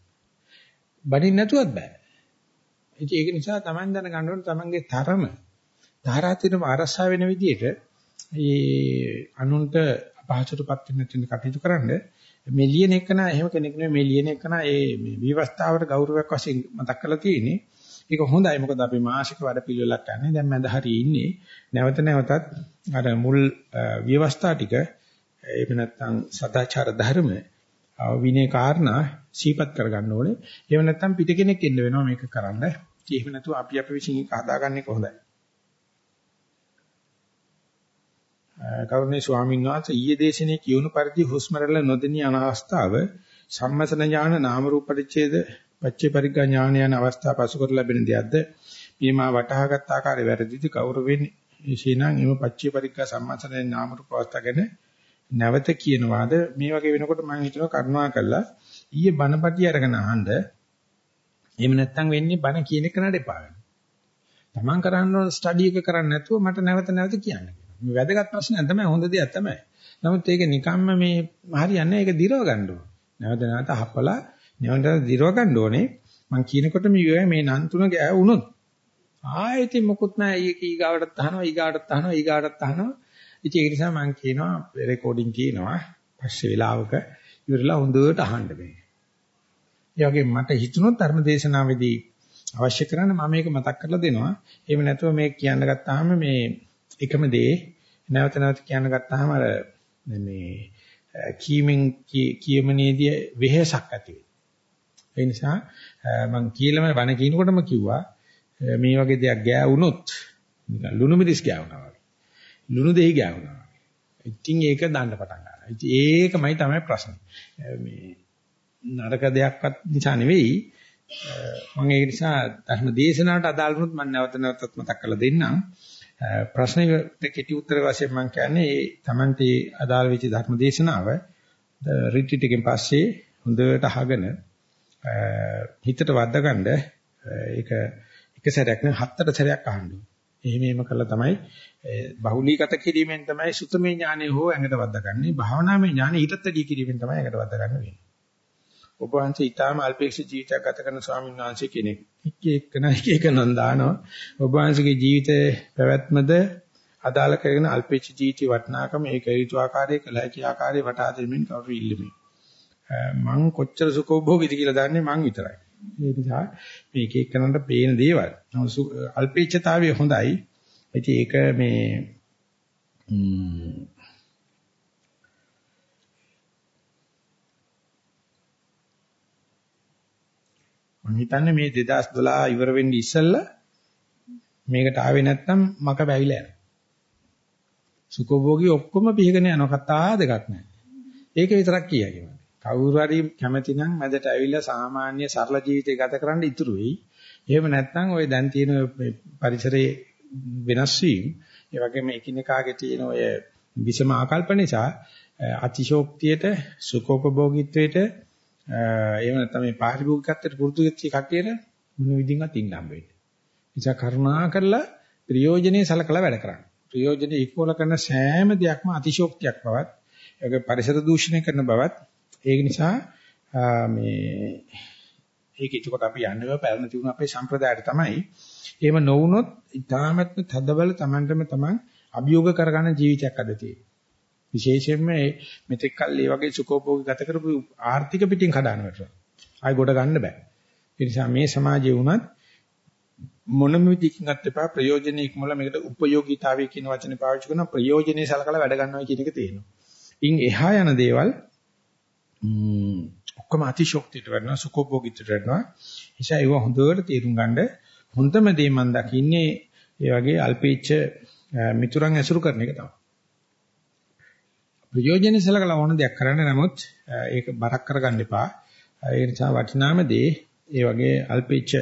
Speaker 1: බඩින් නැතුවත් බෑ. ඒක නිසා Taman දැනගන්න ඕනේ Tamanගේ තරම ධාරාතිරම අරසා වෙන විදිහට ඒ අනුන්ට අපහසුටපත් වෙන්න තියෙන කටයුතු කරන්න මේ ලියන එකන එහෙම කෙනෙක් නෙවෙයි මේ ලියන එකන ඒ මේ විවස්ථාවට ගෞරවයක් වශයෙන් මතක් කරලා තියෙන්නේ. ඒක හොඳයි මොකද අපි මාසික වැඩ පිළිවෙලක් ගන්න. දැන් මඳ හරි ඉන්නේ. නැවත නැවතත් අර මුල් විවස්ථා ටික එහෙම නැත්නම් සදාචාර ධර්ම විනය කාරණා සීපත් කරගන්න ඕනේ. එහෙම නැත්නම් පිට කෙනෙක් එන්න වෙනවා මේක කරන්න. එහෙම නැතුව අපි අපේ විශ්ින් හදාගන්න එක හොඳයි. කරුණේ ස්වාමීන් වහන්සේ ඊයේ දේශනේ කියුණු පරිදි හුස්ම රැල්ල නොදෙනී යන අවස්ථාව සම්මසන ඥාන නාම රූප පරිච්ඡේද පච්චේ පරිග්ගා ඥාන යන අවස්ථා පසු කර ලැබෙන දෙයක්ද මේ මා වටහාගත් ආකාරය වැරදිද කවුරුවෙන් එසේනම් එම පච්චේ පරිග්ගා සම්මසන නාම රූප අවස්ථා ගැන නැවත කියනවාද මේ වගේ වෙනකොට මම හිතනවා කරුණා කළා ඊයේ බණපටි අරගෙන අහන්න එහෙම නැත්නම් වෙන්නේ බණ කියන එක නඩ එපා වෙනවා. Taman කරන්න ඕන ස්ටඩි එක කරන්නේ නැතුව මට නැවත නැවත කියන්න. මේ වැදගත් ප්‍රශ්නයක් තමයි හොඳ දෙයක් තමයි. නමුත් ඒක නිකම්ම මේ හරියන්නේ ඒක දිරව ගන්න ඕන. නැවත නැවත අහපලා නැවත දිරව ගන්න ඕනේ. මං කියනකොට මේ මේ නන් තුන ගෑ වුණොත් ආයෙත් මොකුත් නැහැ. ඊක ඊගාවටත් අහනවා ඊගාවටත් අහනවා ඊගාවටත් අහනවා. ඉතින් ඒක නිසා මං කියනවා රෙකෝඩින් කියනවා පස්සේ වෙලාවක ඉවරලා හොඳට අහන්න බෑ. ඒ වගේ මට හිතුණොත් ධර්මදේශනාවේදී අවශ්‍ය කරන්නේ මම මේක මතක් කරලා දෙනවා. එහෙම නැතුව මේක කියන්න ගත්තාම මේ එකම දේ නැවත නැවත කියන්න ගත්තාම අර මේ කීමෙන් කියමනේදී වෙහෙසක් ඇති වෙනවා. ඒ නිසා මම කියලාම වණ කියනකොටම කිව්වා මේ වගේ දෙයක් ගෑවුනොත් නිකන් ලුණු මිරිස් ගෑවුනා වගේ. ලුණු දෙහි ගෑවුනා වගේ. ඉතින් ඒක දාන්න පටන් ගන්නවා. ඉතින් ඒකමයි තමයි ප්‍රශ්නේ. මේ නරක දෙයක්වත් නිසා නෙවෙයි මම ඒ නිසා ධර්ම දේශනාවට අදාළ වුණොත් මම නැවත නැවතත් මතක් කරලා දෙන්නම්. ප්‍රශ්නෙට කෙටි උත්තර වශයෙන් මම කියන්නේ ඒ Tamante අදාළ වෙච්ච ධර්ම දේශනාව රිට්‍රීට් එකෙන් පස්සේ හොඳට අහගෙන හිතට වද්දාගන්න ඒක එක සැරයක් නෙවෙයි හතර සැරයක් අහන්න ඕනේ. එහෙම එහෙම කළා තමයි බහුලීගත කිරීමෙන් තමයි සුතමේ ඥානෙ හෝ ඇඟට වද්දාගන්නේ. භාවනාමය ඥානෙ ඊටත් වැඩි කිරීමෙන් තමයි ඇඟට වද්දාගන්න වෙන්නේ. ඔබ වහන්සේ ඊටාම අල්පේක්ෂ ජීවිතයක් ගත කරන ස්වාමීන් වහන්සේ කෙනෙක්. එක එකන එක එක නම් දානවා. ඔබ වහන්සේගේ ජීවිතයේ පැවැත්මද අදාළ කරගෙන අල්පේක්ෂ ජීවිතේ වටිනාකම ඒක හේතු ආකාරයේ කළ හැකි ආකාරයේ වටහා දෙමින් කවුරු ඉල්ලමි. මං කොච්චර සුඛෝභෝගීද කියලා දන්නේ මං විතරයි. ඒ නිසා මේක එක්කනට පේන දේවල්. අල්පේච්ඡතාවය හොඳයි. ඉතින් ඒක මේ මම හිතන්නේ මේ 2012 ඉවර වෙන්න ඉස්සෙල්ලා මේකට ආවේ නැත්නම් මක බැවිලා යනවා. සුඛෝභෝගී ඔක්කොම පිහගෙන යන කතා දෙකක් නැහැ. ඒක විතරක් කියයි මම. කවුරු හරි කැමති නම් මැදට ඇවිල්ලා සාමාන්‍ය සරල ජීවිතය ගත කරන්න ඉතුරු වෙයි. එහෙම නැත්නම් ওই දැන් තියෙන පරිසරයේ වෙනස් වීම, ඒ වගේම එකිනෙකාගේ තියෙන ඔය විෂම ආකල්ප නිසා අතිශෝක්තියට, සුඛෝපභෝගීත්වයට එහෙම නැත්නම් මේ පාරිභෝගිකත්වයට පුරුදු වෙච්ච කට්ටියට මොන විදිහින්වත් ඉන්න හම්බ වෙන්නේ. නිසා කරුණා කරලා ප්‍රයෝජනේ සලකලා වැඩ කරන්න. ප්‍රයෝජනේ ඉක්මවල කරන සෑම දෙයක්ම අතිශෝක්තියක් බවත්, ඒක පරිසර දූෂණය කරන බවත්, ඒක නිසා මේ ඒක එතකොට අපි යන්නේ පැරණ තිබුණ අපේ සම්ප්‍රදායට තමයි. එහෙම නොවුනොත් ඊටාමත්ම තදබල Tamanටම Taman අභියෝග කරගන්න ජීවිතයක් අද තියෙනවා. විශේෂයෙන්ම මේ මෙතෙක් කල් මේ වගේ සුඛෝපභෝගී ගත කරපු ආර්ථික පිටින් කඩන වැටෙනවා. ආයි ගොඩ ගන්න බෑ. ඒ නිසා මේ සමාජයේ වුණත් මොනම විදිහකින්වත් එපා ප්‍රයෝජනෙ ඉක්මවල මේකට උපයෝගීතාවය කියන වචනේ පාවිච්චි කරන ප්‍රයෝජනෙයි සලකලා වැඩ ගන්නවා කියන එක තියෙනවා. ඉන් එහා යන දේවල් ඔක්කොම අතිශෝක්තියට වෙනවා සුඛෝපභෝගීත්වයට වෙනවා. නිසා ඒව හොඳට තේරුම් ගන්න හොඳම දේ මම දකින්නේ ඒ වගේ අල්පීච්ච මිතුරන් ඇසුරු කරන එක තමයි. ප්‍රයෝජනෙ සලකලා ඕන දෙයක් කරන්න නමුත් ඒක බරක් කරගන්න එපා. ඒ නිසා වටිනාම දේ ඒ වගේ අල්පීච්ච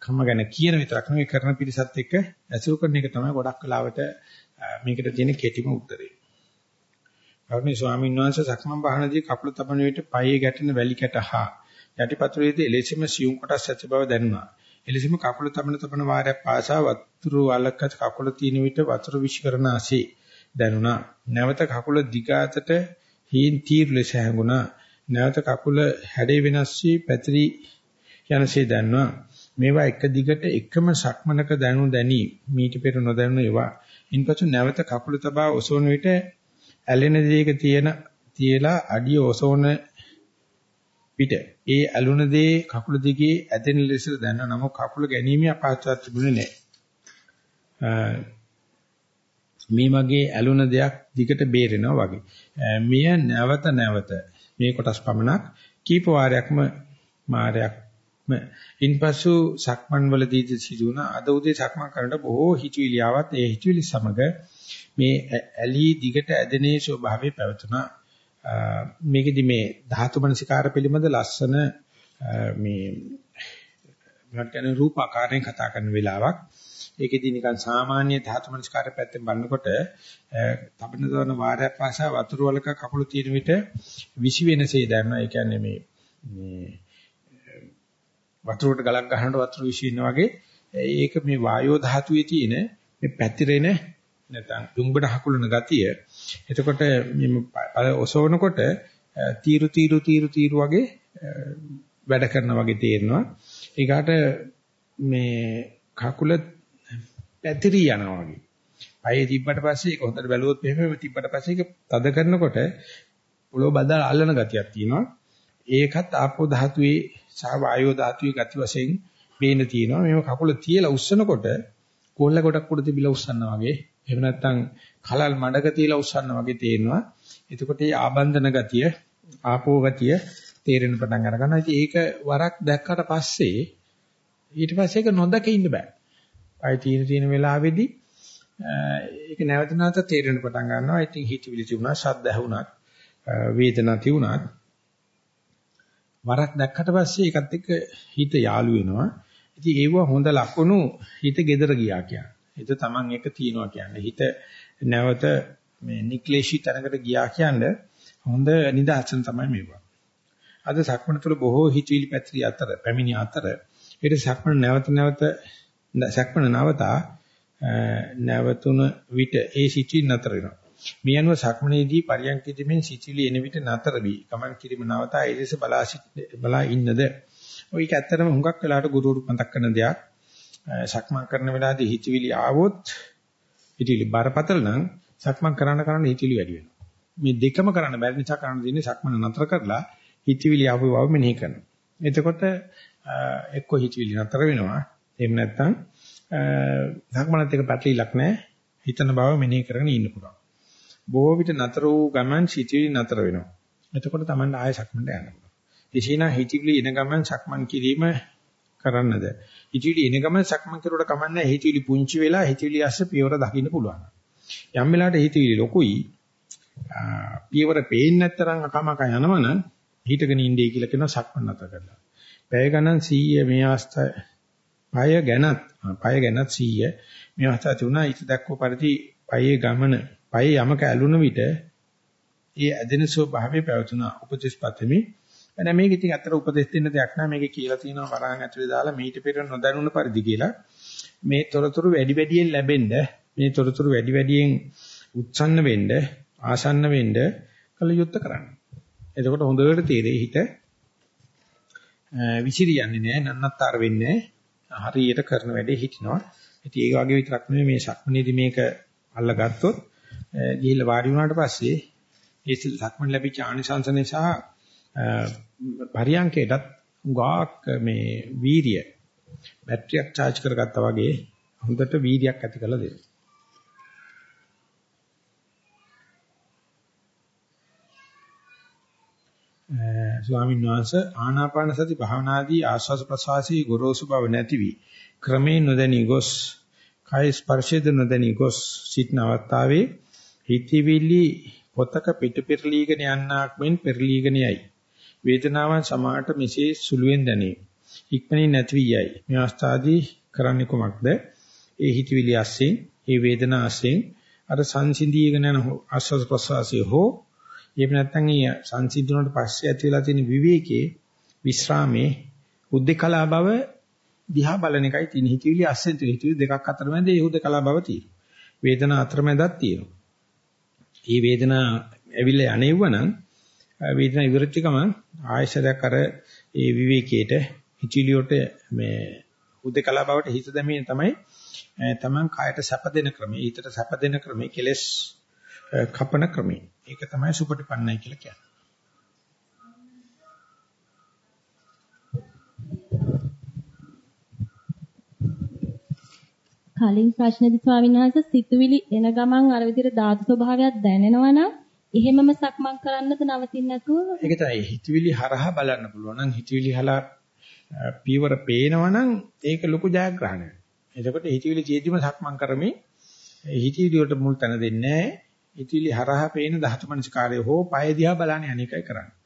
Speaker 1: කම ගැන කියන විතරක් නෙවෙයි කරන පිළිසත් එක්ක ඇසුරු කරන එක තමයි ගොඩක් වෙලාවට මේකට තියෙන කෙටිම උත්තරේ. ගෞරවනීය ස්වාමීන් වහන්සේ සක්මන් භාවනාදී කකුල තබන විට පයේ ගැටෙන වැලි කැට හා යටිපතුලේදී එලෙසම සියුම් කොටස් ඇති බව දැනුණා. එලෙසම කකුල තබන තබන වාරයක් පාසා වතුරු වලක කකුල තියෙන විට වතුර විශ්කරණ ආසේ දැනුණා. නැවත කකුල දිගාතට හීන් තීර ලෙස හැඟුණා. නැවත කකුල හැඩේ වෙනස් වී පැතිරි යනසේ දැනුණා. මේවා එක දිගට එකම සක්මනක දැනු දැනි මීට පෙර නොදැනුණු ඒවා. ඉන්පසු නැවත කකුල තබා ඔසවන විට ඇලෙන දේක තියෙන තියලා අඩිය ඔසවන පිට ඒ ඇලුන දේ කකුල දිගේ ඇදෙන ලෙස දැන නම කකුල ගැනීම අපහසුතාවක් තිබුණේ නැහැ. මේ වගේ ඇලුන දෙයක් දිගට බේරෙනවා වගේ. මෙය නැවත නැවත මේ කොටස් පමණක් කීප වාරයක්ම මාරයක්ම ඉන්පසු සක්මන් වලදී සිදුවන අද උදේ සක්මන් කරනකොට බොහෝ හිතවිලි ආවත් ඒ හිතවිලි සමග මේ ඇලී දිගට ඇදෙනේ ස්වභාවය පැවතුණා. මේකෙදි මේ ධාතු මනසිකාර පිළිබඳ ලස්සන මේ මට කියන රූපාකාරයෙන් කතා කරන වෙලාවක් ඒකෙදි නිකන් සාමාන්‍ය ධාතු මනසිකාර පැත්තෙන් බලනකොට තබන දවන වාරයක් පාසා වතුර වලක කකුල තියෙන විට විසි වෙනසේ දැනනවා ඒ කියන්නේ මේ මේ වතුරට ගලක් ගහනකොට වතුර විසි වෙනවා වගේ ඒක මේ වායෝ ධාතුවේ තියෙන මේ පැතිරෙන නැත්නම් දුම්බඩ හකුලන ගතිය. එතකොට මේ ඔසවනකොට තීරු තීරු තීරු තීරු වගේ වැඩ කරනා වගේ තේරෙනවා. ඒකට මේ කකුල පැතිරී යනවා වගේ. පයේ තිබ්බට පස්සේ ඒක හොඳට බැලුවොත් මෙහෙම තිබ්බට පස්සේ ඒක තද කරනකොට පොළොව බදලා අල්ලන ගතියක් තියෙනවා. ඒකත් ආපෝ ධාතුවේ සහ වායෝ ධාතුවේ ගති වශයෙන් බේන තියෙනවා. මේව කකුල තියලා උස්සනකොට කොල්ල කොටක් උඩ තිබිලා උස්සනවා වගේ එහෙම නැත්නම් කලල් මඩක තියලා උස්සන්න වගේ තේරෙනවා. එතකොට මේ ආබන්ධන ගතිය, ආපෝ ගතිය තේරෙන පටන් අර ගන්නවා. ඉතින් ඒක වරක් දැක්කට පස්සේ ඊට පස්සේ ඒක නොදක ඉන්න බෑ. ආයි තීන තීන වෙලාවේදී ඒක නැවත නැවත තේරෙන පටන් ගන්නවා. ඉතින් හිතවිලි තිබුණා, ශබ්ද ඇහුණත්, වේදනා තිබුණත් වරක් දැක්කට පස්සේ ඒකත් එක්ක හිත යාළු වෙනවා. ඉතින් ඒව හොඳ ලකුණු හිත gedera ගියා කියන්නේ. හිත Taman එක තියනවා කියන්නේ. හිත නැවත මේ නික්ලේශී තැනකට ගියා කියන්නේ හොඳ නිදර්ශන තමයි මේවා. අද සක්මණ තුළ බොහෝ හිතවිලි පැතිරි අතර පැමිණි අතර ඊට සක්මණ නැවත නැවත සක්මණ නවතා නැවතුන විට ඒ සිටින් නතර වෙනවා. මේ අනුව සක්මණේදී පරියන්කෙදිමින් සිටිලි එන විට නතර වී ගමන් කිරීම නවතා ඒ දෙස බලා බලා ඉන්නද ඔයක ඇත්තටම හුඟක් වෙලාට ගුරුවරු මතක් කරන දෙයක් සක්මන් කරන වෙලාවේදී හිතවිලි ආවොත් හිතවිලි බරපතල නම් සක්මන් කරන්න කරන්න හිතවිලි වැඩි වෙනවා. මේ දෙකම කරන්න බැරි නිසා කරන්න දෙන්නේ සක්මන නතර කරලා හිතවිලි ආපු බව මෙනෙහි කරනවා. එතකොට එක්ක හිතවිලි නතර වෙනවා. එහෙම නැත්නම් සක්මනත් එක පැටලිලක් නැහැ. හිතන බව මෙනෙහි කරගෙන ඉන්න පුළුවන්. බොහෝ විට නතර වූ ගමන් හිතවිලි නතර වෙනවා. එතකොට Taman ආයෙ සක්මන්ට යන්න පුළුවන්. එසේනම් හිතවිලි එන ගමන් සක්මන් කිරීම කරන්නද? හිතවිලි එන ගමන් සක්මන් කරුවට කමන්නේ හිතවිලි පුංචි වෙලා හිතවිලි ඇස්ස පියවර දකින්න පුළුවන්. යම් වෙලාවට හිතවිලි ලොකුයි පියවර පේන්නේ නැත්තරම් අකමක යනවනම් හිතගෙන ඉන්නේ කියලා කියන සක්මන් නැතර කරලා. පැය ගණන් 100 මේ අවස්ථාව පය ගැනත් පය ගැනත් 100 මේ අවස්ථාව තුනා ඉත දක්ව පරිදි පයේ ගමන පයේ යමක ඇලුන විට ඒ ඇදෙන ස්වභාවය පැවතුනා උපදේශපතමි එනේ මේක ඉතින් අතර උපදෙස් දෙන්න දෙයක් නෑ. මේකේ කියලා තියෙනවා වරහන් ඇතුලේ දාලා මීට පෙර නොදැනුණු පරිදි කියලා. මේ තොරතුරු වැඩි වැඩියෙන් ලැබෙන්න මේ තොරතුරු වැඩි වැඩියෙන් උත්සන්න වෙන්න ආසන්න වෙන්න කල යුත්තේ කරන්න. එතකොට හොඳට තේරෙයි හිත විසිරියන්නේ නෑ නන්නත්තර වෙන්නේ හරියට කරන වැඩේ හිටිනවා. ඉතින් ඒ වගේ විතරක් නෙමෙයි මේ සක්මනේදී මේක අල්ලගත්තොත් ගිහිල්ලා වාඩි වුණාට පස්සේ ඒ සක්මන් ලැබිච්ච ආනිසංස නිසා පරියන්කේටත් ගාක් මේ වීරිය බැටරියක් charge කරගත්තා වගේ හොඳට වීර්යයක් ඇති කරලා දෙනවා. ස්වාමීන් වහන්සේ ආනාපාන සති භාවනාදී ආස්වාද ප්‍රසවාසී ගොරෝසු බව නැති වී ක්‍රමේ නොදැනී ගොස් කය ස්පර්ශද නොදැනී ගොස් සිටන අවස්ථාවේ හිතවිලි පොතක පිට පෙරලීගෙන යන්නක් මෙන් පෙරලීගෙන යයි. වේදනාවන් සමාහට මෙසේ සුළුෙන් දැනේ. ඉක්මනින් නැති වී යයි. මේ අවස්ථාවේදී කරන්නේ කොමක්ද ඒ හිතවිලි අස්සෙන් ඒ වේදනා අස්සෙන් අර සංසිඳීගෙන යන ආස්වාද ප්‍රසවාසී හෝ එහෙම නැත්නම් ඒ සංසිඳුණාට පස්සේ ඇති වෙලා තියෙන විවේකයේ විස්රාමයේ උද්දකලා බව දිහා බලන එකයි තියෙන හිතවිලි අස්සෙන් තියෙන හිතවිලි දෙකක් අතරමැද ඒ උද්දකලා බව තියෙනවා. වේදනා අතරමැදක් තියෙනවා. මේ වේදනා ඇවිල්ලා යණෙව්වනම් වේදනා ඉවරච්ච ගමන් ආයශරයක් අර ඒ විවේකයට හිචිලියට මේ උද්දකලා බවට හිත දැමීම තමයි තමන් කායට සැප දෙන ක්‍රමය, ඊටට සැප දෙන ක්‍රමය, කෙලස් කපන ක්‍රමය. ඒක තමයි සුපටිපන්නයි කියලා කියන්නේ.
Speaker 3: කලින් ප්‍රශ්නේදී ස්වාමීන් වහන්සේ සිතුවිලි එන ගමන් අර විදිහට ධාතු ස්වභාවයක් දැනෙනවා නම් එහෙමම සක්මන් කරන්නද නවතින්නේ නැතුව
Speaker 1: ඒක තමයි හිතවිලි හරහා බලන්න පුළුවන් නම් හිතවිලි හලා පීවර පේනවනම් ඒක ලොකු ජයග්‍රහණයක්. එතකොට හිතවිලි චේතිම සක්මන් කරමින් හිතවිලි වලට මුල් තැන දෙන්නේ නැහැ. හිතවිලි හරහා පේන ධාතු මනස්කාරය හෝ පය දිහා බලන්නේ අනේකයි කරන්නේ.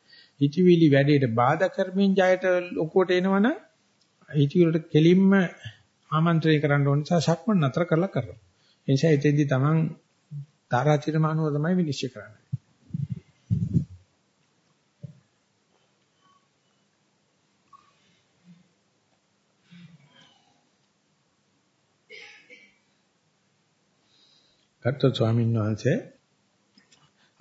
Speaker 1: හිතවිලි වැඩේට බාධා කරමින් ජයට ලොකුවට එනවනම් හිතවිලි වලට කෙලින්ම ආමන්ත්‍රණය කරන්න ඕන නිසා සක්මන් නතර කරලා කරනවා. ඒ නිසා එතෙන්දී Taman තාරාතිරමානුව තමයි විනිශ්චය කරන්නේ. ගත්ත ස්වාමීන් වහන්සේ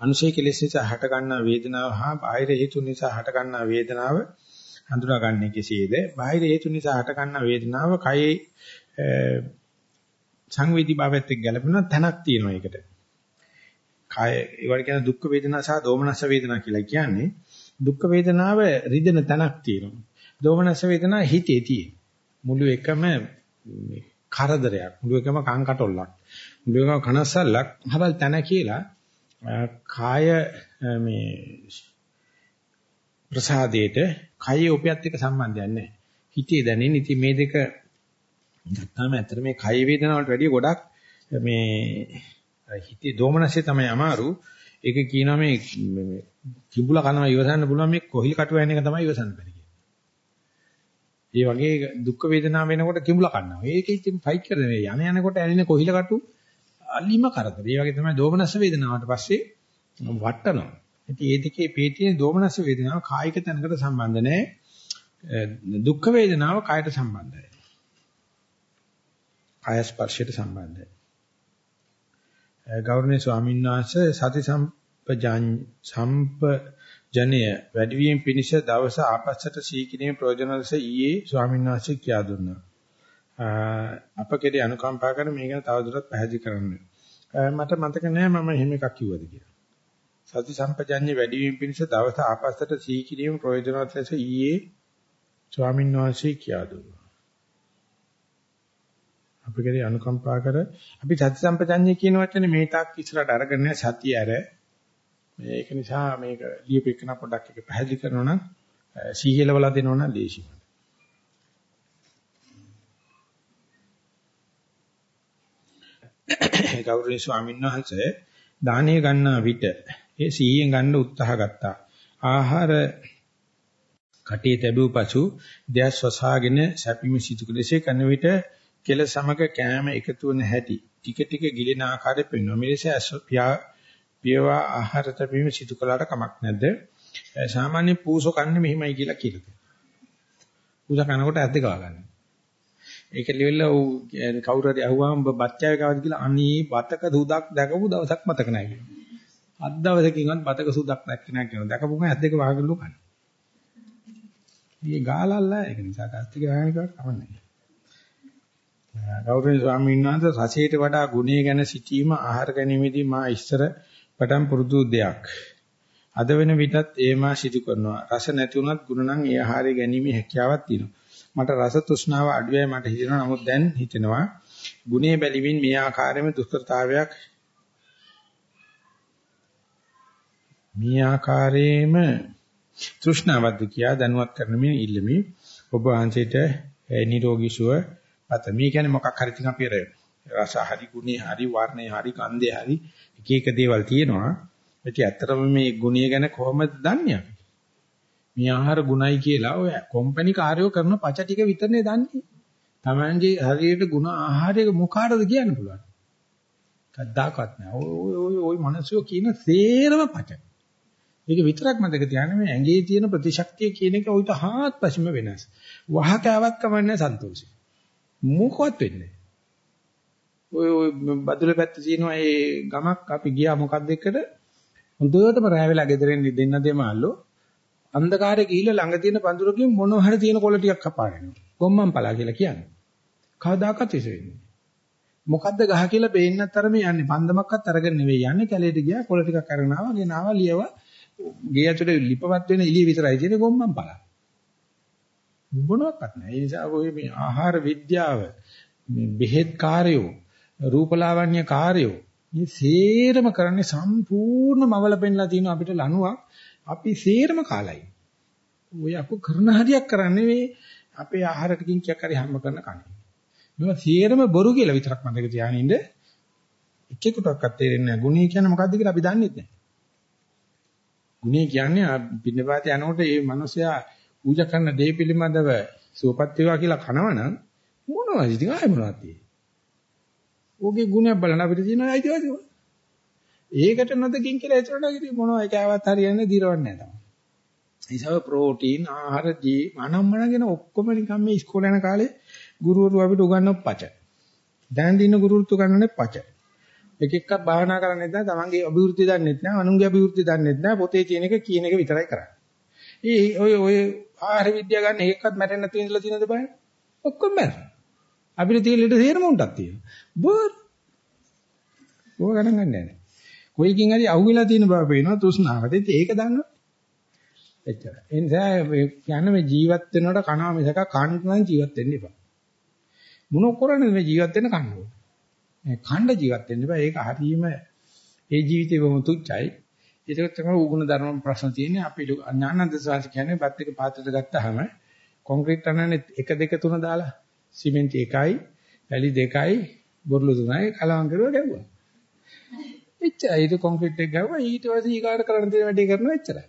Speaker 1: අනුශේ කෙලෙස් නිසා හට ගන්නා වේදනාව හා බාහිර හේතු නිසා හට ගන්නා වේදනාව හඳුනාගන්නේ කෙසේද? බාහිර හේතු නිසා හට ගන්නා වේදනාව කයේ සංවේදී භාවයත් එක්ක ගැලපෙන තැනක් තියෙනවා ඒකට. කය ඒවට කියන දුක් වේදනා සහ දෝමනස් වේදනා කියලා කියන්නේ දුක් වේදනාව රිදෙන තැනක් තියෙනවා. දෝමනස් වේදනා හිතේ තියෙන. මුළු එකම කරදරයක්. මුළු එකම කංකටොල්ලක්. මුළු එකම කනස්සල්ලක්. හබල් තැන කියලා කාය මේ ප්‍රසාදයට කයේ උපයත් එක්ක සම්බන්ධයක් නැහැ. හිතේ දැනෙන ඉතින් මේ දෙක ගත්තාම ඇත්තට මේ කය වේදනාවට වැඩිය ගොඩක් මේ හිතේ දෝමනසේ තමයි අමාරු. ඒක කියනවා මේ කිඹුල කනවා ඉවසන්න පුළුවන් මේ කොහිල් කටුව යන එක තමයි ඉවසන්න බැරි කියන්නේ. ඒ වගේ දුක් වේදනාව වෙනකොට කිඹුල කනවා. ඒක ඉතින් ෆයිට් කරන මේ යන යනකොට ඇලෙන කොහිල කටු අලිම කරදර. ඒ වගේ තමයි දෝමනස් වේදනාවට පස්සේ වටනවා. ඉතින් මේ දෙකේ පේටියේ දෝමනස් වේදනාව කායික තැනකට සම්බන්ධ නැහැ. දුක් වේදනාව කායට සම්බන්ධයි. කාය ස්පර්ශයට සම්බන්ධයි. ගෞරවනීය ස්වාමීන් වහන්සේ සති සම්පජාන් සම්පජනය වැඩිවීම පිණිස දවස ආපස්සට සීකිරීමේ ප්‍රයෝජන ලෙස ඊයේ ස්වාමීන් වහන්සේ කියා දුන්නා. අප කෙරේ අනුකම්පා කර මේක තවදුරටත් පැහැදිලි කරන්න. මට මතක නෑ මම එහෙම එකක් කිව්වද කියලා. සති සම්පජාඤ්ඤ වැඩිවීම පිණිස දවස ආපස්සට සීකිරීමේ ප්‍රයෝජන ලෙස ඊයේ ස්වාමීන් වහන්සේ කියා දුන්නා. අපි කෙරේ අනුකම්පා කර අපි සති සම්පජඤ්ඤය කියන වචනේ මේ තාක් ඉස්සරහට අරගෙන සතිය ඇර මේක නිසා මේක ලියපෙකන පොඩක් එක පැහැදිලි කරනවා නම් සීහිලවලා දෙනවා නම් දේශිමයි. ගෞරවනීය ස්වාමීන් වහන්සේ දානීය ගන්නා විට ඒ සීයෙන් ගන්න උත්සාහ ගත්තා. ආහාර කටේ තැබූ පසු දැස් වසාගෙන සැපීම සිදු කළේසේ කරන විට කෙල සමග කෑම එකතු වන හැටි ටික ටික ගිලින ආකාරය පෙන්වනවා. මෙලෙස පියවා ආහාර තැබීම සිදු කළාට කමක් නැද්ද? සාමාන්‍ය පූසෝ කන්නේ මෙහිමයි කියලා කියලා තියෙනවා. පූසා කනකොට ඇද්ද ගා ගන්න. ඒක livelලා කවුරු හරි අහුවාම ඔබ බච්චාවේ කවද කියලා අනී බතක සුදක් දැකපු දවසක් මතක නැහැ කියනවා. අත් දවසකින්වත් බතක සුදක් දැක්කේ නැහැ කියනවා. දැකපු ගමන් ඇද්දක වහගලු කන. මේ ගාලල්ලා ඒක නිසා කස්තික වහගෙන කරට කමන්නේ. ගෞරවනීය ස්වාමීන් වහන්සේ රසයට වඩා ගුණය ගැන සිටීම ආහාර ගැනීමේදී මා ඉස්සර පටන් පුරුදු දෙයක්. අද වෙන විටත් ඒ මා සිදු කරනවා. රස නැති වුණත් ගුණ නම් ඒ ආහාරය ගැනීමේ හැකියාවක් තියෙනවා. මට රස තෘෂ්ණාව අඩුවයි මට හිතෙනවා. නමුත් දැන් හිතෙනවා ගුණේ බැලිමින් මේ ආකාරයෙන්ම දුෂ්කරතාවයක් මේ ආකාරයෙන්ම තෘෂ්ණාවක්ද කියා දැනුවත් කරමින් ඉල්ලමි. ඔබ වහන්සේට නිරෝගී සුව පත. මේ කියන්නේ මොකක් හරි තින් අපි රස හරි ගුණේ හරි වර්ණේ හරි ගන්ධේ හරි එක එක දේවල් තියෙනවා. ඒක ඇත්තටම මේ ගුණය ගැන කොහොමද දන්නේ අපි? මේ ආහාර ගුණයි කියලා ඔය කම්පැනි කාර්යෝ කරන පච ටික විතරනේ දන්නේ. Tamange හරියට ගුණ ආහාරයක මොකාටද කියන්න පුළුවන්. කද්දාකත් නෑ. ඔය ඔය ඔය මිනිස්සු කියන සේරම පච. ඒක විතරක් මතක තියාගන්න මේ ඇඟේ තියෙන ප්‍රතිශක්තිය කියන එක උවිත හාත්පසින්ම වෙනස්. වහකාවක් කමන්නේ සන්තෝෂයි. මොකවත් වෙන්නේ ඔය ඔය බදුල පැත්තේ තියෙනවා ඒ ගමක් අපි ගියා මොකක්ද එක්කද හොඳටම රැ වෙලා ගෙදරින් දෙන්න දෙමාල්ලෝ අන්ධකාරයේ ගිහිල්ලා ළඟ තියෙන පඳුරකින් මොන හරි තියෙන කොළ ටිකක් කපාගෙන ගොම්මන් පලා කියලා කියන්නේ. කවදාකවත් ඉස වෙන්නේ මොකද්ද ගහ කියලා පේන්නත් අර මේ යන්නේ පන්දමක්වත් අරගෙන නෙවෙයි යන්නේ. කැලේට ගියා කොළ ටිකක් අරගෙන ආවා ගෙනාවා ලියව. ගේ ඇතුලේ ලිපවත් වෙන එළිය විතරයි තියෙන්නේ ගොම්මන් පලා මොනවත් නැහැ. ඒ නිසා ඔය මේ ආහාර විද්‍යාව මේ බෙහෙත් කාර්යෝ රූපලාවන්‍ය කාර්යෝ මේ සේරම කරන්නේ සම්පූර්ණ මවල පෙන්ලා තියෙන අපිට ලණුවක්. අපි සේරම කාලයි. ඔය අකු කරන හරියක් කරන්නේ මේ අපේ ආහාර ටිකින් කියක් හරි හම්බ කරන කන්නේ. මේවා සේරම බොරු කියලා විතරක් මතක තියාගෙන ඉන්න එකෙකුටවත් තේරෙන්නේ නැහැ. ගුණය කියන්නේ මොකද්ද කියලා අපි දන්නේ නැහැ. ගුණය කියන්නේ පින්නපාත යනකොට මේ මිනිසයා පූජා කරන දේ පිළිබඳව සුවපත් වේවා කියලා කනවනම් මොනවද ඉතින් ආයෙ මොනවද තියෙන්නේ? ඕකේ ගුණයක් බලන අපිට තියෙන අයිතිවාසිකම. ඒකට නොදකින් කියලා හිතනවා ඉතින් මොනවා එකවත් හරියන්නේ දිරවන්නේ නැහැ තමයි. ඒසව ප්‍රෝටීන් ආහාර දී මනම්මනගෙන ඔක්කොම නිකන් මේ ඉස්කෝලේ යන කාලේ ගුරුවරු අපිට උගන්වපු පච. දැන් දින ගුරුවරුත් උගන්වන්නේ පච. එක එකක් භාවනා කරන්නේ නැහැ තමන්ගේ අභිවෘද්ධිය දන්නේ නැහැ අනුන්ගේ අභිවෘද්ධිය දන්නේ නැහැ පොතේ තියෙන එක කියන එක විතරයි කරන්නේ. ඒ ඔය ඔය ආහාර විද්‍යාව ගන්න එකක්වත් මැරෙන්නේ නැතුව ඉඳලා තියෙනවද බලන්න. ඔක්කොම මැරෙනවා. අපිට තියෙන ලෙඩ තේරම උන්ටක් තියෙනවා. බොර්. ඕක ගණන් ගන්න නැහැ. කොයිකින් හරි අහුවෙලා තියෙන බව පේනවා තෘෂ්ණාවට. ඒක දන්නවා. එච්චර. ඒ නිසා කියන්නේ මේ ජීවත් වෙනකොට කනවා මිසක කන්න නම් ජීවත් වෙන්න එපා. මොන කරන්නේ මේ ජීවත් වෙන්න කන්න ඕනේ. මේ කණ්ඩ ජීවත් වෙන්න එපා. ඒක හරීම ඒ ජීවිතේ බොහොම තුච්චයි. ඒක තමයි උගුණ ධර්ම ප්‍රශ්න තියෙන්නේ. අපි ඥානන්ද සාංශ කියන්නේ බත් එක පාත්‍රයට ගත්තාම කොන්ක්‍රීට් අනන්නේ 1 2 3 දාලා සිමෙන්ති එකයි, වැලි දෙකයි, බොරළු තුනයි කලවම් කරුවා ගැව්වා. එච්චරයි. ඊට කොන්ක්‍රීට් එක ගැව්වා. ඊට පස්සේ ඊගාට කරන්න තියෙන වැඩේ කරනවා එච්චරයි.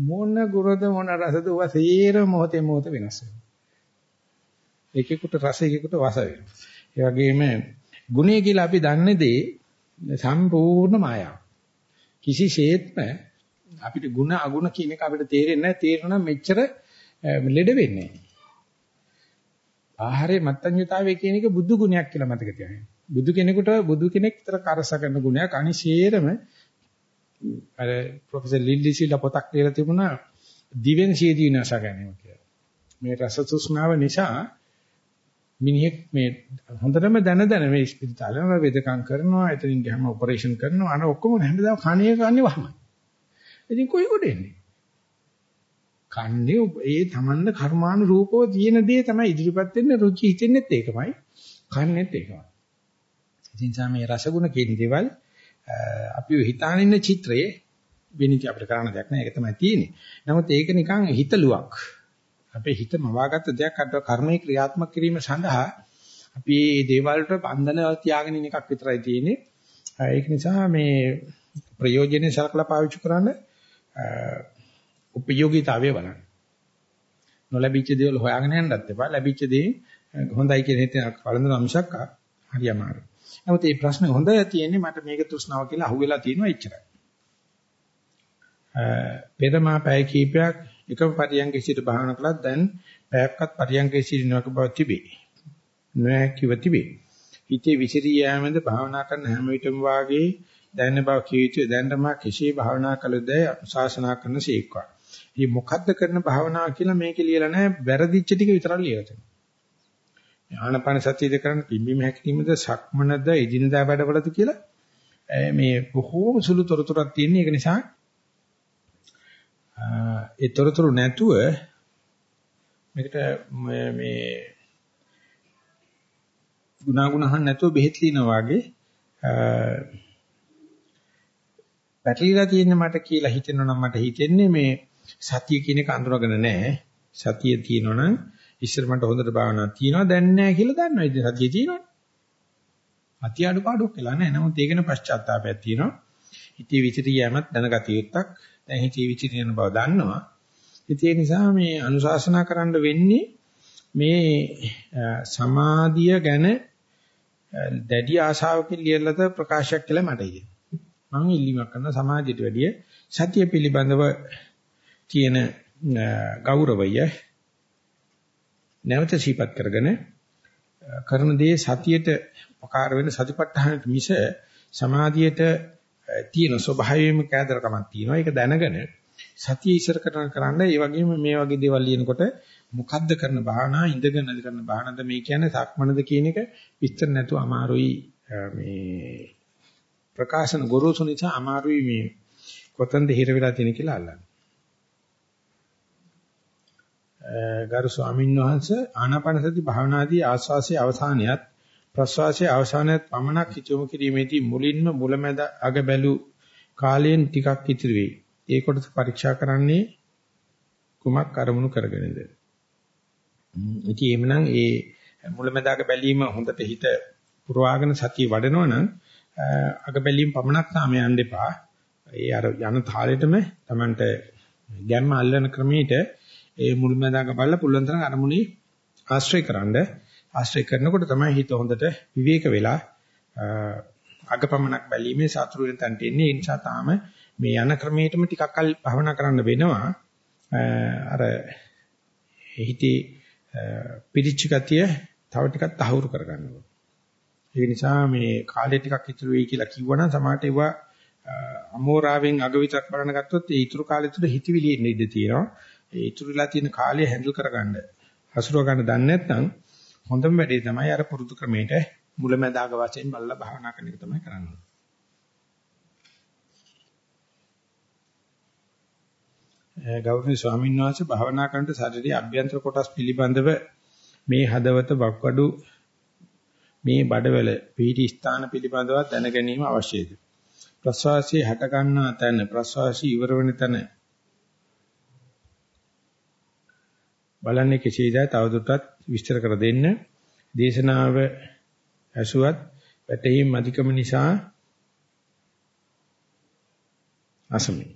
Speaker 1: මොන ගුරුද මොන රසද ඔවා සේරම මොහොතේ මොහොත වෙනස් වෙනවා. එකෙකුට රස එකෙකුට වාස වෙනවා. ඒ වගේම ගුණය කියලා අපි දන්නේ දේ සම්පූර්ණ මායාව. කිසිසේත්ම අපිට ಗುಣ අගුණ කියන එක අපිට තේරෙන්නේ නැහැ. තේරෙනවා මෙච්චර ලෙඩ වෙන්නේ නැහැ. ආහාරයේ මත්ඤ්‍යතාවය කියන එක බුදු ගුණයක් කියලා මතක තියාගන්න. බුදු කෙනෙකුට බුදු කෙනෙක් විතර කරස කරන ගුණයක් අනිශේරම අර ප්‍රොෆෙසර් ලිල්ලිසිලා පොතක් ලියලා තිබුණා දිවෙන් සියදී විනාශ ගැනීම කියලා. මේ රස තෘෂ්ණාව නිසා මිනිහෙක් මේ හොඳටම දැන දැන මේ ස්පිරිතාලේම වෙදකම් කරනවා එතනින් ගියාම ඔපරේෂන් කරනවා අන ඔක්කොම හැන්දදාම කණේ කන්නේ වහමයි. ඉතින් කොයි කොට එන්නේ? කන්නේ ඒ තමන්ද කර්මානු රූපව තියෙන දේ තමයි ඉදිරිපත් වෙන්නේ රුචි හිතෙන්නෙත් ඒකමයි. කන්නේත් ඒකමයි. ඉතින් සාමේ රසගුණ කියන දේවල් අපි හිතාන ඉන්න චිත්‍රයේ වෙනිති අපිට කරන්න දෙයක් නැහැ ඒක තමයි තියෙන්නේ. නමුත් ඒක නිකන් හිතලුවක්. අපේ හිත මවාගත්ත දෙයක් අර කර්මයේ ක්‍රියාත්මක කිරීම සඳහා අපි මේ දේවල් වලට බන්ධන තියාගෙන ඉන්න එකක් විතරයි තියෙන්නේ. ඒක නිසා මේ ප්‍රයෝජනෙ සලකලා පාවිච්චි කරන්න උපයෝගීතාවය බලන්න. නොලැබිච්ච දේවල් හොයාගෙන යන්නත් එපා. ලැබිච්ච දේ හොඳයි කියන හිතේ වළඳන අංශක් හරි අමාරුයි. නමුත් මේ ප්‍රශ්නේ හොඳයි තියෙන්නේ මට මේක තෘෂ්ණාව කියලා අහුවෙලා තියෙනවා එච්චරයි. පෙරමා පැය කීපයක් එකම පරියන්කේ සිට භාවනා කළා දැන් පැයක්වත් පරියන්කේ සිටිනවක බව තිබේ. නොහැකිව තිබේ. හිතේ විසිරී යෑමද භාවනා කරන හැම විටම වාගේ දැනෙන බව කිය යුතුයි. දැන් තමයි කෙසේ භාවනා කළද ශාසනා කරන සීක්වා. මේ මොකද්ද කරන භාවනාව කියලා මේකේ ලියලා නැහැ. වැරදිච්ච ටික විතරක් ලියලා තියෙනවා. ආනපන සතියද කරන්න පිම්බීම හැකිරීමද සක්මනද එදිනදා වැඩවලද කියලා මේ බොහෝම සුළු තොරතුරක් තියෙන. ඒක නිසා ඒ තොරතුරු නැතුව මේකට මේ ගුණාගුණ අහන්න නැතුව බෙහෙත් ලියනවා වගේ පැටලිලා තියෙන මට කියලා හිතෙනවා නම් මට හිතෙන්නේ මේ සතිය කියන එක අඳුරගෙන නැහැ. සතිය තියෙනවනම් ඉස්සර මට හොඳට භාවනා තියෙනවා දැන් නැහැ කියලා දන්නවා. ඉතින් සතිය තියෙනවනේ. අති අඩුපාඩුවක් කියලා නෑ. නමුත් ඒකන පශ්චාත්තාපයක් තියෙනවා. හිතේ විචිතිය යමත් දැනගත යුත්තක්. දැන් හිතේ විචිතිය යන බව දන්නවා. ඒ නිසා මේ අනුශාසනා කරන්න වෙන්නේ මේ සමාධිය ගැන දැඩි ආශාවකින් ලියලද ප්‍රකාශයක් කියලා මට හිතෙනවා. මම ඉල්ලීමක් කරන සමාජයට වැඩිය සත්‍ය පිළිබඳව තියෙන ගෞරවය නැවත සිහිපත් කරගෙන කරන දේ සතියට උපකාර වෙන සතිපට්ඨානට මිස සමාධියට තියෙන ස්වභාවයෙන්ම කෑදරකමක් තියෙනවා. ඒක දැනගෙන සතිය ඉස්සර කරන කරන්න ඒ වගේම මේ වගේ දේවල් ලියනකොට මොකද්ද කරන භාවනා ඉඳගෙන කරන භාවනාවද මේ කියන්නේ සක්මනද කියන එක විස්තර නැතුව අමාරුයි මේ ප්‍රකාශන ගොරෝසු නිසා අමාරුයි මේ කොතනද හිර වෙලා තියෙන කියලා අල්ලන්න. ගරු ස්වාමීන් වහන්සේ ආනාපාන සති භාවනාදී ආස්වාසේ අවසානියත් ප්‍රස්වාසයේ අවසානයත් පමණක් හිතමු කිරීමේදී මුලින්ම මුලැමැද අග බැලු කාලයෙන් ටිකක් ඉතිරි වෙයි. ඒ කොටස පරීක්ෂා කරන්නේ කුමක් අරමුණු කරගෙනද? ඉතින් එhmenan ඒ මුලැමැද අග බැලීම හොඳට හිත පුරවාගෙන සතිය වඩනවා නම් අග බැලීම පමණක් තාම යන්න එපා. ඒ අර යන තාලෙටම Tamanට ගැම්ම අල්ලන ක්‍රමයට ඒ මුලැමැද අග බලලා පුළුවන් තරම් අරමුණේ ආශ්‍රය කරන්නේ ආශ්‍රය කරනකොට තමයි හිත හොඳට විවේක වෙලා අගපමණක් බැලීමේ සතුරු වෙන තැනට එන්නේ. ඒ නිසා තාම මේ යන ක්‍රමයටම ටිකක් කල් භවනා කරන්න වෙනවා. අර හිතේ පිරිච්ච ගතිය තව ටිකක් තහවුරු කරගන්න ඕනේ. ඒ නිසා මේ කාලේ ටිකක් ඉතුරු වෙයි කියලා කිව්වනම් සමහරට ඒවා අමෝරාවෙන් අග විතරක් බලන ගත්තොත් ඒ ඉතුරු කාලය තුළ හිතවිලි එන්න ඉඩ තියෙනවා. ඒ ඉතුරුලා තියෙන කාලය හැන්ඩල් කරගන්න හසුරව ගන්න දන්නේ නැත්නම් හොඳම වැඩේ තමයි අර පුරුදු ක්‍රමයට මුලැමැදාග වශයෙන් බලලා භාවනා කරන එක තමයි කරන්නේ. ගෞරවනීය ස්වාමීන් වහන්සේ භාවනා කරනට ශරීරයේ අභ්‍යන්තර කොටස් පිළිබඳව මේ හදවත වක්වඩු මේ බඩවැල පිහිටි ස්ථාන පිළිබඳව දැන ගැනීම අවශ්‍යද? ප්‍රශ්වාසයේ හට ගන්නා තැන ප්‍රශ්වාසී ඉවර වෙන තැන බලන්නේ කෙසේද තවදුරටත් විස්තර කර දෙන්න. දේශනාව ඇසුවත් වැටහීම් අධිකම නිසා අසමි.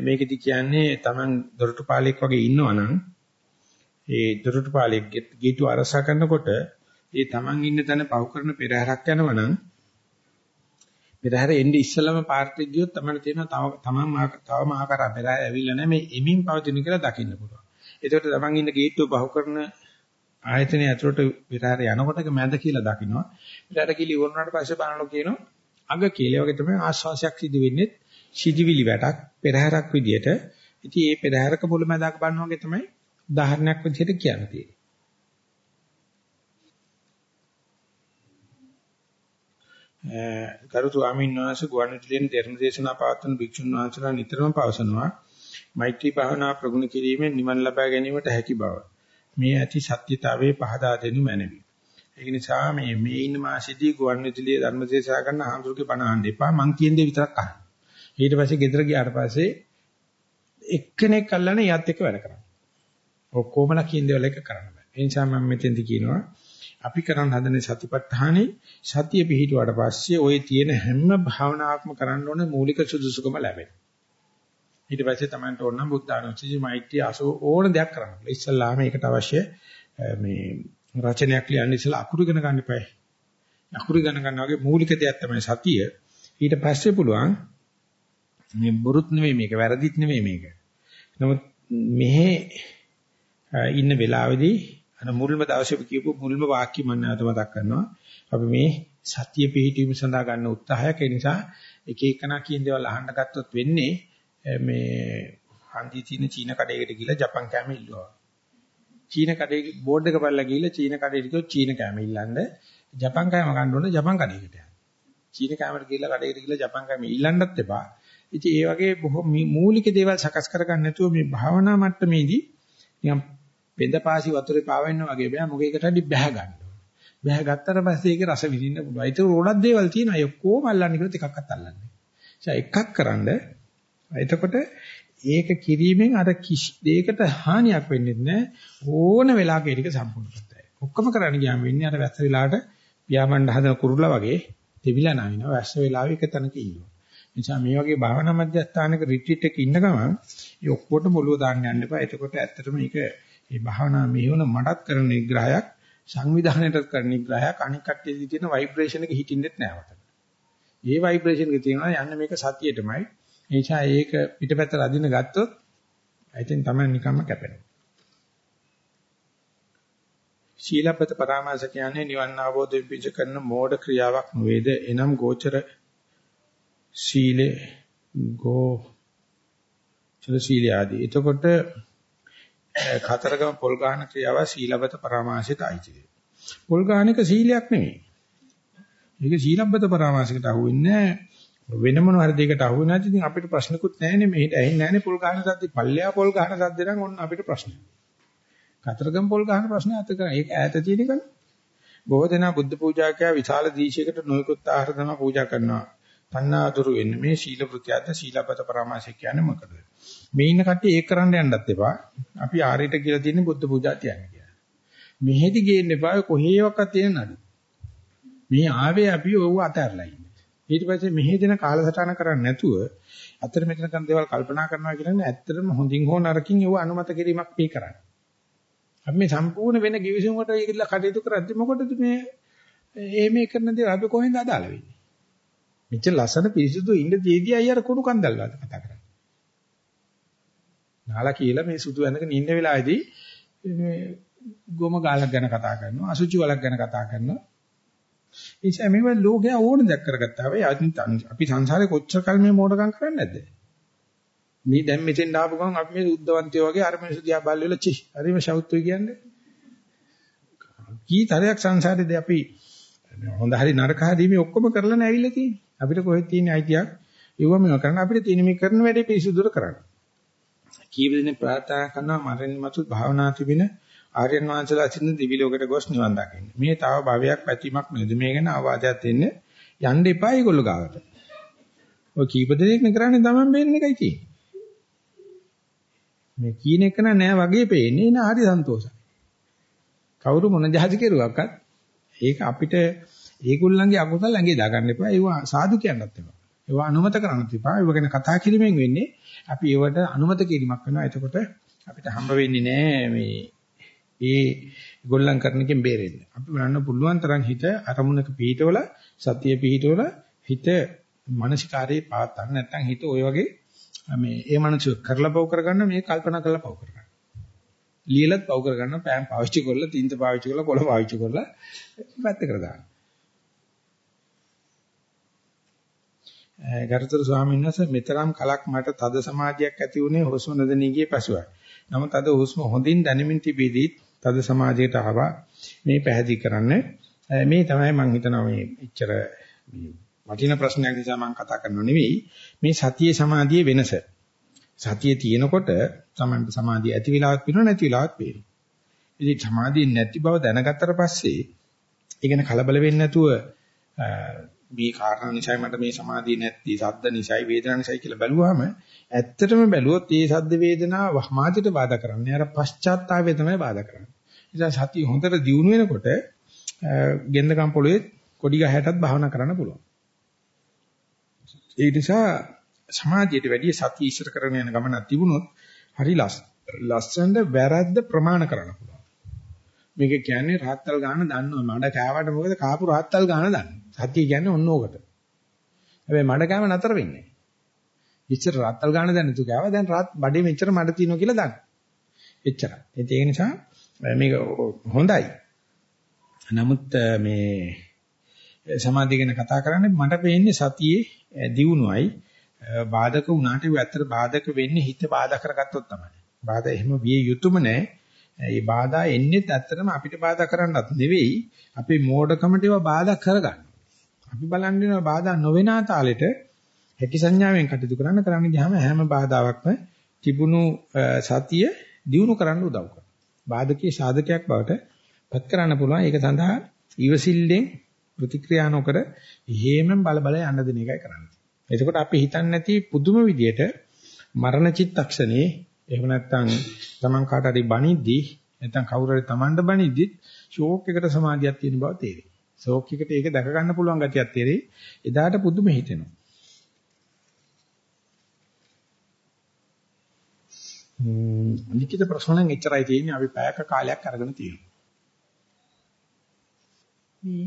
Speaker 1: මේකෙදි කියන්නේ Taman දොරටුපාලෙක් වගේ ඉන්නවනම් ඒ දොරටුපාලෙක් ගේතු අරසා කරනකොට ඒ Taman ඉන්න තැන පහු කරන පෙරහැරක් යනවනම් පෙරහැර එන්නේ ඉස්සලම පාර්ටි ගියොත් තමයි තේරෙනවා තව තමන් තවම ආකාර පෙරහැර ඇවිල්ලා නැහැ මේ එමින් පවතින කියලා දකින්න පුළුවන්. ඒකට තමන් ඉන්න ගේට්ටුව පහු කරන ආයතනයේ ඇතුළට විතර යනකොට මැද කියලා දකින්නවා. විතර කිලි වුණාට පස්සේ බලනකොට කියනවා අග කියලා. වගේ තමයි ආශ්වාසයක් සිදු වෙන්නේ සිදිවිලි වැටක් පෙරහැරක් විදියට. ඉතින් මේ පෙරහැරක මුලමැදක බලන වගේ තමයි උදාහරණයක් විදියට කියන්නේ. ගරු ස්වාමීන් වහන්සේ ගුවන්විදුලියෙන් ධර්ම දේශනා පවත්වන භික්ෂුන් වහන්සේලා නිතරම පවසනවා මෛත්‍රී භාවනා ප්‍රගුණ කිරීමෙන් නිවන් ලබා ගැනීමට හැකි බව. මේ ඇති සත්‍යතාවයේ පහදා දෙනු මැනවි. ඒ නිසා මේ මේ ඉන්න මාසෙදී ගුවන්විදුලියේ ධර්මදේශනා කරන ආන්දරුගේ බණ අහන්න එපා. මං කියන දේ විතරක් අහන්න. ඊට පස්සේ ගෙදර ගියාට පස්සේ එක්කෙනෙක් අල්ලන යත් එක්ක වැඩ කරන්න. ඔක්කොමලා කියන දේවල් එක කරන්න බෑ. ඒ නිසා මම මෙතෙන්දි කියනවා අපි කරන් හදන සතිපට්ඨානේ සතිය පිහිටුවාට පස්සේ ওই තියෙන හැම භාවනාවක්ම කරන්න ඕනේ මූලික සුදුසුකම ලැබෙනවා. ඊට පස්සේ Tamanට ඕන නම් බුද්ධ ආනුස්සතිය මෛත්‍රී අසෝ ඕන දෙයක් කරන්න. ඉස්සල්ලාම ඒකට අවශ්‍ය මේ රචනයක් ලියන්න ඉස්සලා අකුරු ඉගෙන ගන්න එපා. අකුරු ඉගෙන ගන්න වගේ මූලික දෙයක් තමයි සතිය. ඊට පස්සේ පුළුවන් මේ බොරුත් නෙවෙයි මේක වැරදිත් නෙවෙයි මේක. නමුත් මෙහි ඉන්න වෙලාවේදී අර මුල්ම දවසේ කියපු මුල්ම වාක්‍ය මම නැවත මතක් කරනවා. අපි මේ සත්‍ය පිහිටීම සඳහා ගන්න උත්සාහයක නිසා එක එකනා කියන දේවල් අහන්න ගත්තොත් වෙන්නේ Eh, මේ හන්දි තියෙන චීන කඩේකට ගිහලා ජපන් කෑම ඉල්ලුවා. චීන කඩේ බෝඩ් එක බලලා ගිහලා චීන කඩේට ගිහලා චීන කෑම ඉල්ලන්න ජපන් කෑම ගන්න ඕන ජපන් කඩේකට යන්න. චීන කෑමකට ගිහලා කඩේකට ගිහලා ජපන් කෑම ඉල්ලන්නත් එපා. ඉතින් ඒ වගේ බොහෝ මූලික දේවල් සකස් කරගන්න නැතුව මේ භාවනා මට්ටමේදී නිකන් පෙඳපාසි වතුරේ පාවෙන්න වගේ බෑ මොකේකට හරි බැහැ ගන්න. බැහැ ගත්තට පස්සේ ඒකේ රස විඳින්න පුළුවන්. ඒක රෝඩක් දේවල් තියෙනවා. ඒ ඔක්කොම අල්ලන්නේ කියලා එකක්වත් අල්ලන්නේ. ඒ එකක් කරන්ඩ එතකොට ඒක කිරීමෙන් අර කිසි දෙයකට හානියක් වෙන්නේ නැහැ. ඕන වෙලාවක ඒක සම්පූර්ණ කරතයි. ඔක්කොම කරන්න ගියාම වෙන්නේ අර වැස්ස වෙලාවට පියාඹන්න හදන කුරුල්ලා වගේ දෙවිලා නැිනවා. වැස්ස වෙලාවේ එක තැනක ඉන්නවා. නිසා මේ වගේ භාවනා මධ්‍යස්ථානක රිට්‍රීට් එකක ඉන්න ගමන් ඒ ඔක්කොටම ඔළුව දාන්න යන්න එපා. එතකොට ඇත්තටම මේක මේ භාවනා මෙහෙවන මඩක් කරන නිග්‍රහයක් සංවිධානයට කරන නිග්‍රහයක් අනික් කට්ටියදී තියෙන ভাইබ්‍රේෂන් එක හිටින්නෙත් නෑ වතන. ඒ ভাইබ්‍රේෂන් එක තියෙනවා යන්න මේක සතියේටමයි ඒ නිසා ඒක පිටපැත්තට අදින්න ගත්තොත් ඇයිතින් තමයි නිකම්ම කැපෙනවා. ශීලපත පරාමාස කියන්නේ නිවන් අවබෝධයෙන් පිච කරන මෝඩ ක්‍රියාවක් නෙවෙයිද එනම් ගෝචර සීලේ ගෝ චර සීල ආදී. එතකොට කතරගම පොල් ගහන ක්‍රියාව සීලබත පරාමාසයට අයිති වෙනවා. පොල් ගහන එක සීලයක් නෙවෙයි. මේක සීලබ්බත පරාමාසයකට අහුවෙන්නේ වෙන මොන හරි දෙයකට අහුවෙන්නේ නැති ඉතින් අපිට ප්‍රශ්නකුත් නැහැනේ මෙහෙට ඇහෙන්නේ නැහැනේ පොල් ගහන සද්ද පල්ලෙහා පොල් ගහන සද්ද නම් ඔන්න අපිට ප්‍රශ්නයක්. කතරගම පොල් ගහන ප්‍රශ්නේ අත කරා. ඒක ඈත තියෙන එකනේ. බොහෝ දෙනා බුද්ධ පූජා කියා විශාල දීශයකට නොයෙකුත් ආහාර තමයි පූජා කරනවා. තණ්හා දුරු වෙන්නේ මේ සීල ප්‍රත්‍යද්ද සීලපත පරාමාසය කියන්නේ මොකද? මේ ඉන්න කට්ටිය ඒක කරන්න යන්නත් එපා. අපි ආරයට කියලා තියෙන්නේ බුද්ධ පූජා තියන්නේ කියලා. මෙහෙදි ගේන්න එපා කොහේවත් තියෙන නඩු. මේ ආවේ අපි ඔව් අතහැරලා ඉන්නේ. ඊට පස්සේ මෙහෙ දෙන කාලසටහන කරන්නේ නැතුව අතර මෙතන කරන දේවල් කල්පනා කරනවා කියන්නේ ඇත්තටම හොඳින් හෝ නරකින් ඒව අනුමත කිරීමක් මේ කරන්නේ. අපි මේ සම්පූර්ණ වෙන givisumකට ඒකilla කටයුතු කරද්දි මොකටද මේ එහෙම කරන දේ අපි කොහෙන්ද අදාළ වෙන්නේ? මෙච්චර ලස්සන පිරිසිදු ඉන්න දෙදී අයියර කුණු කන්දල් වලට කතා කරන්නේ. නාලා කියලා මේ සුදු වෙනක නිින්න වෙලාවේදී මේ ගොම ගාලක් ගැන කතා කරනවා අසුචි වලක් ගැන කතා කරනවා ඒ නිසා මේව ලෝකයා ඕන දැක් කරගත්තා වෙයි අපි සංසාරේ කොච්චර කල් මේ මෝඩකම් කරන්නේ නැද්ද? මේ දැන් මෙතෙන් ආපු ගමන් අපි මේ සුද්ධවන්තයෝ වගේ අර මිනිස්සු දිහා බල්ලෙල චි හරිම ෂවුත්තු කියන්නේ. කී තරයක් සංසාරේදී අපි හොඳ හරි නරක හරි මේ ඔක්කොම කරලා නැවිලා තියෙන්නේ. අපිට කොහෙද තියෙන අයිතියක්? ඒවම කරන්න. අපිට තියෙන මේ කරන වැඩේ පිරිසුදුර කරන්න. කීප දෙනෙක් ප්‍රාර්ථනා කරනවා මරණින් මතු භාවනා තිබෙන ආර්යයන් වහන්සේලා සිටින දිවි ලෝකයට ගොස් නිවන් දකින්න. මේ තව භවයක් පැතීමක් නෙවෙයි. මේ ගැන අවවාදයක් දෙන්න යන්න එපා ඒගොල්ලෝ ගාවට. ඔය කීප දෙනෙක් නේ කරන්නේ Taman බේරෙන එකයි තියෙන්නේ. මේ කියන එක නෑ වගේ පේන්නේ නා හරි සන්තෝෂයි. කවුරු මොන ජාති කෙරුවක්වත් ඒක අපිට ඒගොල්ලන්ගේ අකුසල් ඇඟේ දාගන්න එපා. ඒව සාදු කියන්නත් එපා. ඒව අනුමත කරන්නත් එපා. ඒව ගැන කතා කිරීමෙන් වෙන්නේ අපි ඒවට අනුමත කිරීමක් වෙනවා. එතකොට අපිට හම්බ වෙන්නේ නෑ මේ ඒ ගොල්ලන් කරන එකෙන් බේරෙන්න. අපි බලන්න පුළුවන් තරම් හිත අරමුණක පිහිටවල සතිය පිහිටවල හිත මානසිකාරේ පාත්තන්න නැත්නම් හිත ඔය වගේ මේ ඒ මනස කරලා පව කරගන්න මේ කල්පනා කරලා පව කරගන්න. ලියලත් පව කරගන්න පෑන් පාවිච්චි කරලා තින්ත පාවිච්චි කරලා කොළ පාවිච්චි කරලා පැත්තකට දාන්න. ගරුතර ස්වාමීන් වහන්සේ මෙතරම් කලක් මට තද සමාධියක් ඇති වුණේ හුස්ම නොදැනීගේ පසුයි. නමුත් අද හුස්ම හොඳින් දැනෙමින් තිබෙදී තද සමාධියට ආවා. මේ පැහැදිලි කරන්න මේ තමයි මම හිතනවා මේ එච්චර වටින ප්‍රශ්නයක් නිසා මම කතා කරනව නෙවෙයි. මේ සතියේ සමාධියේ වෙනස. සතියේ තියෙනකොට තමයි සමාධිය ඇති වෙලාවක් වෙනව නැති වෙලාවක් වෙනවා. ඉතින් සමාධිය නැති බව දැනගත්තට පස්සේ ඒ කියන්නේ කලබල වෙන්නේ නැතුව මේ කාරණා නිසායි මට මේ සමාධිය නැති සද්ද නිසායි වේදනා නිසායි කියලා බැලුවාම ඇත්තටම බැලුවොත් මේ සද්ද වේදනා වහමාදිට බාධා කරන්නේ අර පශ්චාත්තාපය තමයි බාධා කරන්නේ. නිසා සතිය හොඳට දියුණු වෙනකොට ගෙන්දකම් පොළවේ කොඩි ගහයටත් භාවනා කරන්න පුළුවන්. ඒ නිසා සමාධියට වැඩිය සතිය ඉස්සර කරගෙන යන ගමනක් තිබුණොත් හරි ලස්සනට වැරද්ද ප්‍රමාණ කරන්න පුළුවන්. මේක කියන්නේ රාත්තල් ගාන දන්නවා. මඩ කෑවට මොකද කාපු රාත්තල් ගාන දන්නේ. සතිය කියන්නේ ඔන්න ඕකට. හැබැයි මඩ කෑම නතර වෙන්නේ ඉච්චර රත්තල් ගන්න දැන තු ගාව දැන් රත් බඩේ මෙච්චර මඩ තියෙනවා කියලා දන්න. එච්චරයි. ඒ නිසා මේක හොඳයි. නමුත් මේ සමාධිය ගැන කතා කරන්නේ මට පේන්නේ සතියේ දියුණුවයි බාධක වුණාට ඒ ඇත්තට බාධක වෙන්නේ හිත බාධා කරගත්තොත් තමයි. බාධා එහෙම විය යුතුම නැහැ. මේ බාධා එන්නේ ඇත්තටම අපිට බාධා කරන්නත් නෙවෙයි අපේ මෝඩකමට ඒවා බාධා කරගන්න. අපි බලන්නේ බාධා නොවන තාලෙට හැකි සංඥාවෙන් කටයුතු කරන්න කරන්න ගියාම හැම බාධාවක්ම තිබුණු සතිය දියුණු කරන්න උදව් කරනවා. බාධකයේ සාධකයක් බවට පත් කරන්න පුළුවන්. ඒක සඳහා ඊවසිල්ලෙන් ප්‍රතික්‍රියා නොකර හේමෙන් බල බල යන්න දෙන එකයි කරන්නේ. එතකොට අපි හිතන්නේ නැති පුදුම විදියට මරණ චිත්තක්ෂණේ එහෙම නැත්නම් Taman කාට හරි බනිද්දි නැත්නම් කවුරු හරි Tamanට බනිද්දි ෂෝක් එකට සමාධියක් තියෙන බව තේරෙයි. ෂෝක් එකට ඒක දැක ගන්න පුළුවන් ගතියක් තේරෙයි. එදාට පුදුම හිතෙනවා. ලිඛිත ප්‍රශ්න නම් එච්චරයි තියෙන්නේ අපි පැයක කාලයක් අරගෙන තියෙනවා.
Speaker 4: මේ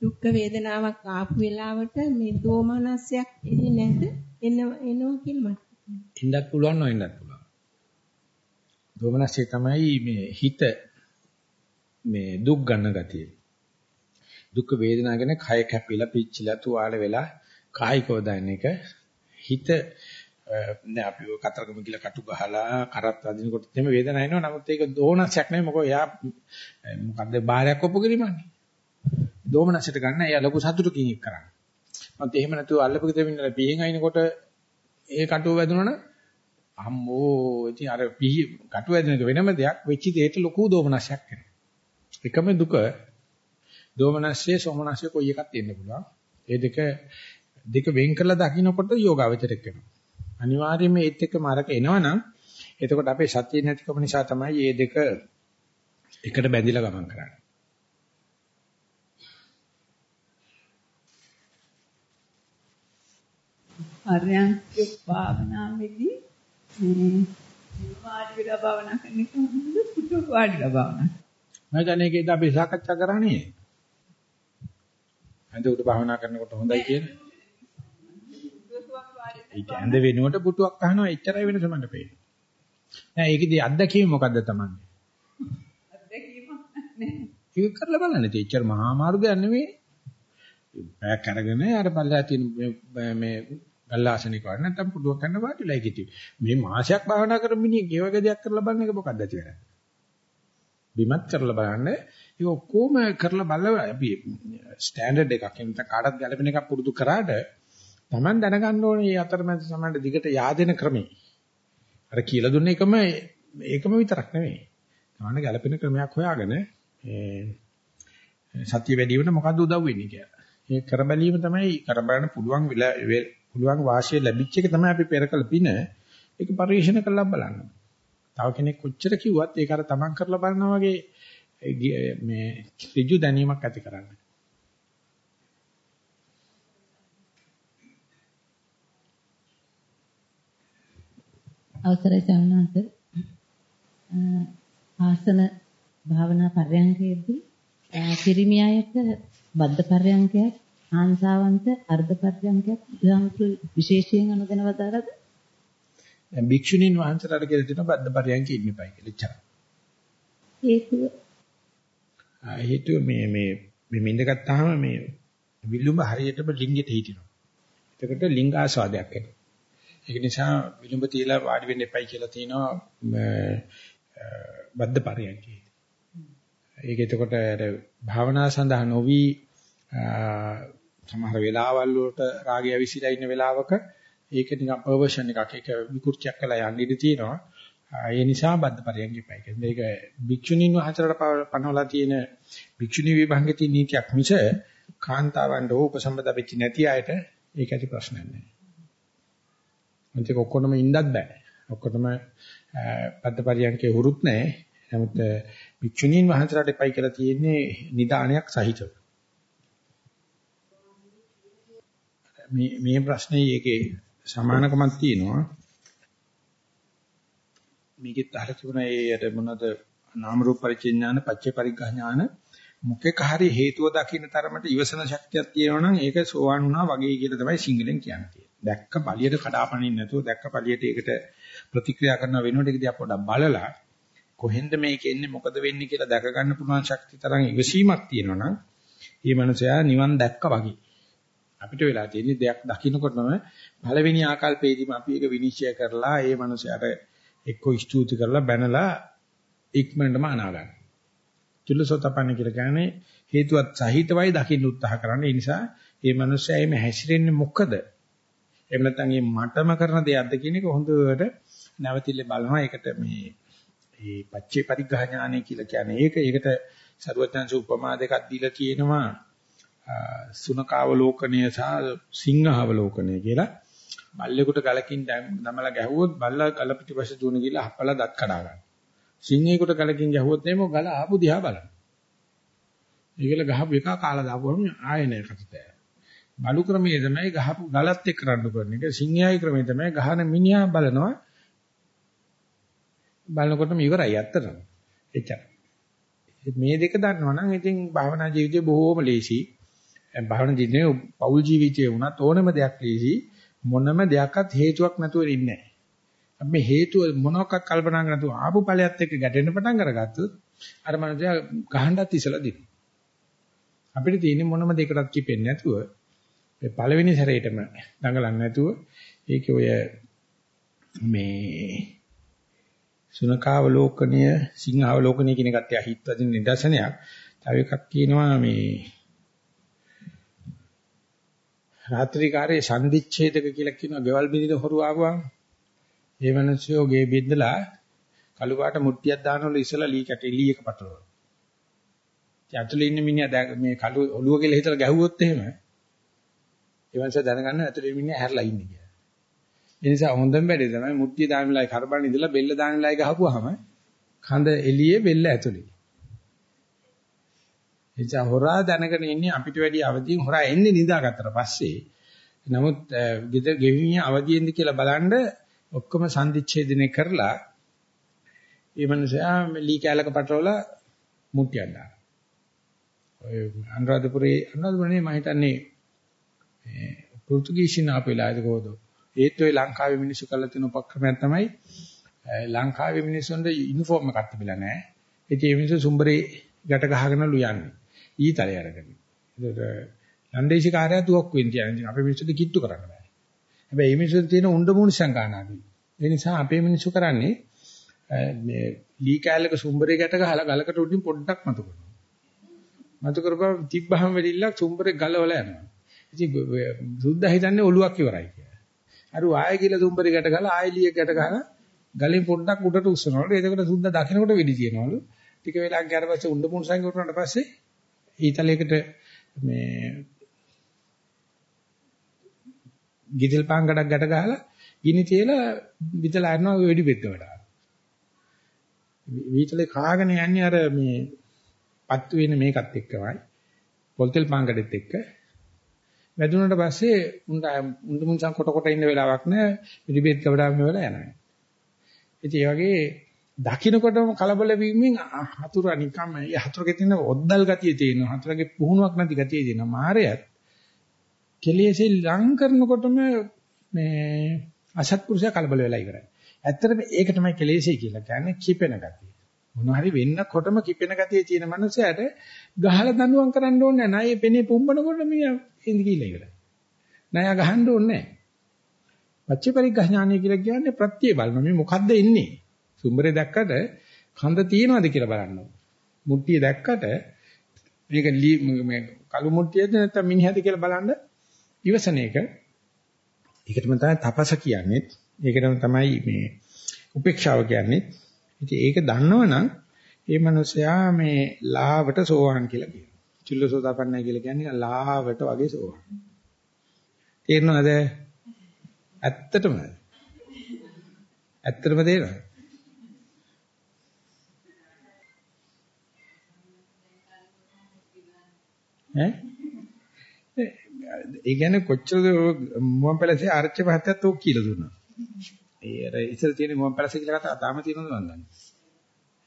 Speaker 4: දුක් වේදනාවක් ආපු වෙලාවට මේ දෝමනස්යක් එන්නේ නැද්ද? එන එනවා කියලා මට.
Speaker 1: ඉන්නත් පුළුවන් නොඉන්නත් පුළුවන්. දෝමනස්සේ තමයි මේ හිත මේ දුක් ගන්න ගතිය. දුක් වේදනා ගැන කය කැපිලා පිච්චිලා තුවාල වෙලා කායිකව දැන එක. හිත නෑ අපි ඔය කතරගම කියලා කටු ගහලා කරත් අදිනකොට එතෙම වේදනාවක් එනවා. නමුත් ඒක දෝමනස්යක් නෙමෙයි මොකද එයා මොකද්ද බාරයක් ඔප්පු කිරීමන්නේ? දෝමනසට ගන්න එයා ලොකු සතුටකින් එක් කරන්නේ. මත් එහෙම නැතුව අල්ලපු ගෙදරින් ඉඳලා පිහින් අයින්කොට ඒ කටුව වැදුනොන අම්මෝ ඉතින් අර පිහි කටුව වැදුන එක වෙනම දෙයක්. වෙච්ච දෙයට ලොකු දෝමනසයක් එනවා. එකම දුක දෝමනස්සේ සෝමනස්සේ කොයි එකක් තියෙන්න පුළුවන් ඒ දෙක දෙක වෙන් කරලා දකින්නකොට යෝගාවචරයක් වෙනවා අනිවාර්යයෙන්ම ඒත් එක්කම අරක එනවනම් එතකොට අපේ සත්‍ය නැතිකම නිසා තමයි මේ දෙක එකට බැඳිලා ගමන් කරන්නේ.
Speaker 5: අරයන්ක භාවනාවේදී මේ වාඩි වෙලා භාවනා කරන එක හොඳද පුටු වාඩිලා භාවනා.
Speaker 1: මම දැන් ඒකේද අපි සාකච්ඡා කරන්නේ. අද උඩ භාවනා කරනකොට හොඳයි කියන්නේ. ඒක ඇඳ වෙනුවට පුටුවක් අහනවා එච්චරයි වෙනස මට පේන්නේ. නෑ ඒකෙදි අත්දැකීම මොකද්ද තමන්ගේ?
Speaker 5: අත්දැකීම නෑ.
Speaker 1: ඒක කරලා බලන්න. ඒක එච්චර මහා මාරු දෙයක් නෙවෙයි. පැයක් අරගෙන අර පල්ලා තියෙන මේ ගල්ලාසනික වඩ නැත්තම් පුටුවක් ගන්න වාටිලා ඒකෙදි. මේ මාසයක් භාවනා කරන මිනිහ ගේ වගේ දෙයක් කරලා බලන එක ඇති වෙන්නේ? බිමත් කරලා බලන්න. ඒක ඔක්කොම කරලා බලලා අපි ස්ටෑන්ඩඩ් එකක් එනත කාටත් ගැලපෙන එකක් පුරුදු කරාට Taman දැනගන්න ඕනේ මේ අතරමැද සමහරට දිගට yaadෙන ක්‍රමේ. අර කියලා දුන්න එකම ඒකම විතරක් නෙවෙයි. Taman ගැලපෙන ක්‍රමයක් හොයාගෙන සත්‍ය වැඩි වෙන්න මොකද්ද උදව් වෙන්නේ කියලා. මේ කර බැලීම තමයි කර බලන්න පුළුවන් පුළුවන් වාසිය ලැබිච්ච එක තමයි අපි පෙරකල පින. ඒක පරිශන කරලා බලන්න. තව කෙනෙක් කොච්චර කිව්වත් ඒක අර Taman කරලා බලනවා වගේ මේ ඍජු දැනීමක් ඇති කරන්නේ.
Speaker 2: අවසරයි සවනාත ආසන භාවනා පර්යංකයේදී පිරිමි අයට බද්ධ පර්යංකයක් ආංසාවන්ත අර්ධ පර්යංකයක් බුදුහාමුදුරු විශේෂයෙන් අනුගෙන වදාරද?
Speaker 1: දැන් භික්ෂුණීන් වහන්සේලාට කියලා දෙන බද්ධ පර්යංකෙ ඉන්න එපයි කියලා. ඉච්චා
Speaker 2: හේතුව
Speaker 1: හේතුව මේ මේ මේ මින්දගත්තාම මේ විලුඹ හරියටම ලිංගෙට හිටිනවා එතකොට ලිංග ආස්වාදයක් එනවා ඒක නිසා විලුඹ තියලා වාඩි වෙන්න එපයි කියලා තියෙනවා බද්ධ පරියන්කේ. ඒක එතකොට අර භාවනා සඳහා නොවි සමහර වෙලාවල් වලට රාගය විසිලා ඉන්න වෙලාවක ඒක නිකන් පර්වර්ෂන් එකක් ඒක විකෘතියක් කළා යන්න ඉඩ තියෙනවා. ඒ නිසා බද්ධ පරියන්කේ එපයි කියන්නේ. ඒක භික්ෂුණීන් වහන්සේලාට පනවලා තියෙන භික්ෂුණී විභංගයේ තියෙන නීතියක් මිස කාන්තාවන්ට උපසම්පදා වෙච්ච නැති අයට ඒක ඇති ප්‍රශ්නයක් නෑ. අන්තික ඔක්කොටම ඉන්නත් බෑ. ඔක්කොටම පද්දපරියන්කේ හුරුත් නැහැ. නමුත් භික්ෂුණීන් වහන්සේලාට එපයි කියලා තියෙන්නේ නිදානයක් සහිතව. මේ මේ ප්‍රශ්නේ ඒකේ සමානකමක් තියෙනවා. මේකෙත් අහලා තිබුණා ඒ මොනවද නාම රූප පරිචිඥාන පච්චේ පරිග්‍රහ ඥාන මොකෙක හරි හේතුව දකින්න තරමට ඉවසන ශක්තියක් තියෙනවා නම් ඒක සෝවාන් වුණා වගේ කියලා තමයි සිංහලෙන් කියන්නේ. දැක්ක පළියට කඩාපනින්න නැතුව දැක්ක පළියට ඒකට ප්‍රතික්‍රියා කරන වෙනුවට ඒක දිහා පොඩ්ඩක් බලලා කොහෙන්ද මේක එන්නේ මොකද වෙන්නේ කියලා දැක ගන්න පුළුවන් ශක්තිය තරම් ඉවසීමක් තියෙනවා නම් මේ මනුස්සයා නිවන් දැක්ක වගේ. අපිට වෙලා තියෙන්නේ දෙයක් දකින්නකොටම පළවෙනි ආකල්පයේදීම අපි ඒක විනිශ්චය කරලා ඒ මනුස්සයාට එක්ක ස්තුති කරලා බැනලා ඉක්මනටම අනා ගන්න. චුල්ලසෝතපන්න කියලා කියන්නේ හේතුවත් සහිතවයි දකින්න උත්සාහ කරන්නේ. ඒ නිසා මේ මනුස්සයා එimhe හැසිරෙන්නේ මොකද? එහෙම නැත්නම් මේ මටම කරන දෙයක්ද කියන එක හොඳට නැවතිල්ල බලනවා. ඒකට මේ මේ පච්චේ පරිග්‍රහ ඥානය කියලා කියන්නේ ඒක. ඒකට සරුවත්යන්ස උපමා දෙකක් දීලා තියෙනවා. සුනකාවලෝකණය සහ සිංහාවලෝකණය කියලා. බල්ලෙකුට ගලකින් නමලා ගැහුවොත් බල්ලා ගල පිටිපස්සේ දුවන ගිහලා හපලා දත් කඩා ගන්නවා. සිංහේකට ගලකින් ගැහුවොත් එimhe ගල ආපු දිහා බලනවා. ඒකල ගහපු එක කාලා දාපුවම ආයෙ නෑ කතිතය. බලු ක්‍රමයේ තමයි ගහපු ගලත් එක්ක රණ්ඩු කරන එක. සිංහයයි ක්‍රමයේ තමයි ගහන මිනිහා බලනවා. බලනකොටම ඉවරයි ඇත්තටම. එච්චරයි. මේ දෙක දන්නවනම් ඉතින් භාවනා ජීවිතේ බොහෝම ලේසි. භාවනා ජීවිතේ පෞල් ජීවිතේ වුණත් ඕනම දෙයක් ලේසි. මොනම දෙයක්වත් හේතුවක් නැතුව ඉන්නේ නැහැ. අපි මේ හේතුව මොනවාක්වත් කල්පනා කරන්නේ නැතුව ආපු ඵලයත් එක්ක ගැටෙන්න පටන් අරගත්තොත් අර මනුස්සයා ගහන්නත් ඉසලා දිනු. අපිට තියෙන්නේ මොනම දෙයකටත් කිපෙන්නේ නැතුව මේ පළවෙනි සැරේටම දඟලන්නේ නැතුව ඒකේ ඔය මේ සුනකාවලෝකනීය සිංහාවලෝකනීය කියන එකත් හිතවදින නිදර්ශනයක්. තව එකක් කියනවා මේ රාත්‍රී කාර්යයේ සම්දිච්ඡේදක කියලා කියනවා ගෙවල් බින්දින හොරු ආවම ඒ මනසෝ ගේ බින්දලා කළු පාට මුට්ටියක් දානවලු ඉස්සලා ලී කැටේ ලී එක පටලවනවා. ඇතුලේ ඉන්න මිනිහා මේ කළු ඔළුව කියලා හිතලා ගැහුවොත් එහෙම ඒ වන්ස දැනගන්න ඇතුලේ මිනිහා හැරලා ඉන්නේ කියලා. ඒ නිසා හොඳම වැඩේ තමයි මුට්ටිය දාන වෙලාවේ කරබන් ඉඳලා බෙල්ල දාන වෙලාවේ ගහපුවාම කඳ එළියේ බෙල්ල ඇතුලේ. එනිසා හොරා දැනගෙන ඉන්නේ අපිට වැඩි අවදියෙන් හොරා එන්නේ නිදාගත්තට පස්සේ. නමුත් ගෙදර ගෙවිමිය අවදියෙන්ද කියලා බලන්න ඔක්කොම සංදිච්ඡේදනය කරලා ඒ මනුස්සයා ලී කැලක පටවලා මුට්ටියක් දානවා. ඔය අනුරාධපුරේ අනුරාධපුරේ මම හිතන්නේ මේ පෘතුගීසින් ආපු වෙලාවේද කොහොද ඒත් ඔය ලංකාවේ මිනිස්සු කරලා තියෙන උපක්‍රමයක් තමයි ලංකාවේ මිනිස්සුන්ට යුනිෆෝම් එකක් තිබිලා නැහැ. ඉතින් ඒ මිනිස්සු සුම්බරේ ගැට ගහගෙන ලුයන්නේ. ඊතලේ අරගෙන. ඒකට ලන්දේසි කාර්යය තුවක්කුවෙන් තියන්නේ. අපේ මිනිස්සුන්ට කිට්ටු කරන්න බෑ. හැබැයි මේ මිනිස්සුන්ට තියෙන උණ්ඩ මුණු සංකානාදී. ඒ නිසා අපේ මිනිස්සු කරන්නේ මේ ලී කෑල්ලක සුම්බරේ ගැට ගහලා ගලකට උඩින් පොඩ්ඩක් මතු කරනවා. මතු කරපුවා තිබ්බහම වෙලිල්ලක් සුම්බරේ ගලවලා යනවා. ඉතින් සුද්ධ හිතන්නේ ඔලුවක් ඉවරයි කියලා. අර ආයෙ කියලා සුම්බරේ ගැට ගහලා ආයෙ ලී ගැට ගහලා ගලෙන් පොඩ්ඩක් උඩට උස්සනවලු. එතකොට සුද්ධ දකින්නකොට වෙඩි තියනවලු. ටික වෙලාවක් ගියාට පස්සේ උණ්ඩ මුණු සංග උරුණාට පස්සේ ඊතලයකට මේ ගිතල් පාන් ගඩක් ගැට ගහලා ගිනි තියලා විතලා යනවා වෙඩි බෙද්ද වඩා. වීතලේ කාගෙන යන්නේ අර මේ පත්තු වෙන මේකත් එක්කමයි. පොල්තෙල් පාන් ගඩෙත් එක්ක. වැදුනට පස්සේ උණ්ඩ උණ්ඩ මුන්සන් කොට කොට ඉන්න වෙලාවක් නෑ වෙඩි බෙද්ද වඩා මේ වෙලාව යනවා. ඉතින් ඒ වගේ දකින්නකොටම කලබල වීමෙන් හතුරා නිකම්ම ඒ හතුරගේ තියෙන ඔද්දල් ගතිය තියෙනවා. හතුරගේ පුහුණුවක් නැති ගතිය තියෙනවා. මායයත් කෙලෙසේ ලං කරනකොටම මේ අසත්පුරුෂයා කලබල වෙලා ඉවරයි. ඇත්තටම ඒක තමයි කෙලෙසේ කියලා කියන්නේ කිපෙන ගතිය. මොනවා හරි වෙන්නකොටම කිපෙන ගතිය තියෙන මනුස්සයාට ගහලා දඬුවම් කරන්න ඕනේ නැහැ. ණයේ පෙනේ පුම්බනකොට මියා එඳ කියලා ඉවරයි. ණය ගහන්න ඕනේ නැහැ. පච්ච පරිග්‍රහඥානය කියලා කියන්නේ ප්‍රත්‍ය බලන මේ මොකද්ද ඉන්නේ? සුඹරේ දැක්කට කඳ තියෙනවද කියලා බලන්න ඕනේ. මුට්ටිය දැක්කට මේක මේ කළු මුට්ටියද නැත්නම් මිනිහද කියලා බලන්න ඉවසන එක. ඒකටම තමයි තපස කියන්නේ. ඒකටම තමයි මේ උපේක්ෂාව කියන්නේ. ඉතින් ඒක දන්නවනම් ඒ මනුස්සයා මේ ලාවට සෝවාන් කියලා කියනවා. චුල්ලසෝදාපන්නයි කියලා කියන්නේ ලාවට වගේ සෝවාන්. තේරෙනවද? ඇත්තටම. ඇත්තටම තේරෙනවද? ඈ ඒ කියන්නේ කොච්චර මුවන් පැලසේ ආරච්චි මහත්තයත් ඕක කියලා දුන්නා. ඒ අර ඉස්සර තියෙන මුවන් පැලසේ කියලා කතා තාම තියෙනවද මන් දන්නේ.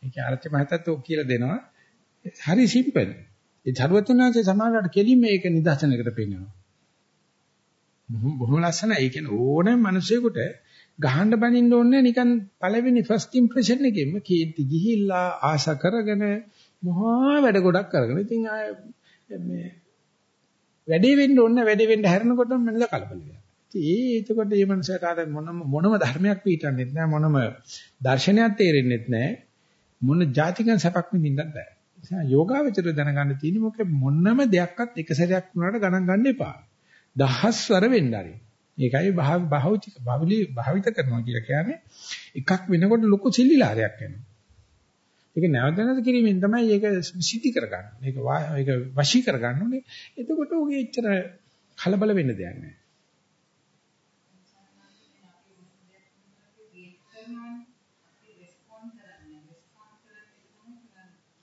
Speaker 1: ඒක ආරච්චි මහත්තයත් ඕක කියලා දෙනවා. හරි සිම්පල්. ඒ ධර්මතුනාගේ සමානවට කෙලින්ම මේක නිදර්ශනයකට පෙන්නනවා. බොහොම ලස්සනයි. ඒ කියන්නේ ඕනෑම මිනිසෙකුට ගහන්න බනින්න ඕනේ නිකන් පළවෙනි ෆස්ට් ඉම්ප්‍රෙෂන් එකෙම කීර්ති ගිහිල්ලා ආශා කරගෙන මහා වැඩ ගොඩක් කරගෙන ඉතින් ආය මේ වැඩේ වෙන්න ඕනේ වැඩේ වෙන්න හැරෙනකොටම මනල කලබල වෙනවා. ඉතින් ඒ එතකොට මේ මනසට අර මොනම මොනම ධර්මයක් පිටින්නෙත් නැහැ මොනම දර්ශනයක් තේරෙන්නෙත් නැහැ මොන જાතිකන් සැපක් විඳින්නත් බෑ. නිසා යෝගාවචර දැනගන්න තියෙන්නේ මොකද මොනම දෙයක්වත් එක සැරයක් වුණාට ගණන් ගන්න එපා. දහස්වර වෙන්න ආරි. ඒකයි භෞතික භවලි භාවිත කරනවා කියලා කියන්නේ එකක් වෙනකොට ලොකු සිල්ලිලාරයක් වෙනවා. ඒක නැවත නැවත කිරීමෙන් තමයි ඒක සිද්ධි කරගන්නේ. මේක ඒක වශී කරගන්න ඕනේ. එතකොට ඔගේ එච්චර කලබල වෙන්න දෙයක් නැහැ.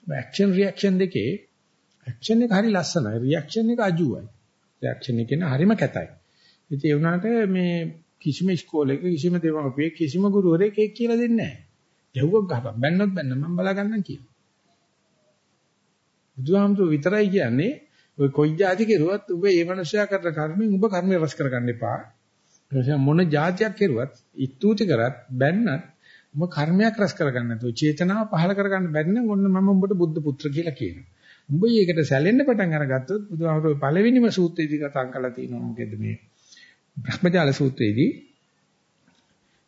Speaker 1: ඇක්ෂන් රියැක්ෂන් දෙකේ ඇක්ෂන් එක හරි ලස්සනයි රියැක්ෂන් එක අජුවයි. රියැක්ෂන් එක නේ හරිම කැතයි. ඉතින් ඒ වුණාට මේ කිසිම ඉස්කෝලේක කිසිම දෙමව්පියෙක් කිසිම ගුරුවරයෙක් ඒක කියලා දෙන්නේ නැහැ. ගැහුවක් ගහපන් බැන්නොත් බැන්න මම බලා ගන්නම් කියලා. බුදුහාමුදුරුවෝ විතරයි කියන්නේ ඔය කොයි જાති කෙරුවත් ඔබ ඒ මනුස්සයා කරන කර්මෙන් ඔබ කර්මය රස කරගන්න එපා. ඒ මොන જાතියක් කෙරුවත් ඉස්තුති කරත් බැන්නත් ඔබ කර්මයක් රස කරගන්න නැතුව චේතනාව පහල කරගන්න බැරි නම් ඔන්න මම උඹට බුද්ධ පුත්‍ර කියලා කියනවා. උඹ මේකට සැලෙන්න පටන් අරගත්තොත් බුදුහාමුදුරුවෝ පළවෙනිම සූත්‍රයේදී කතා කරලා තියෙනවා මොකද මේ බ්‍රහ්මජාල සූත්‍රයේදී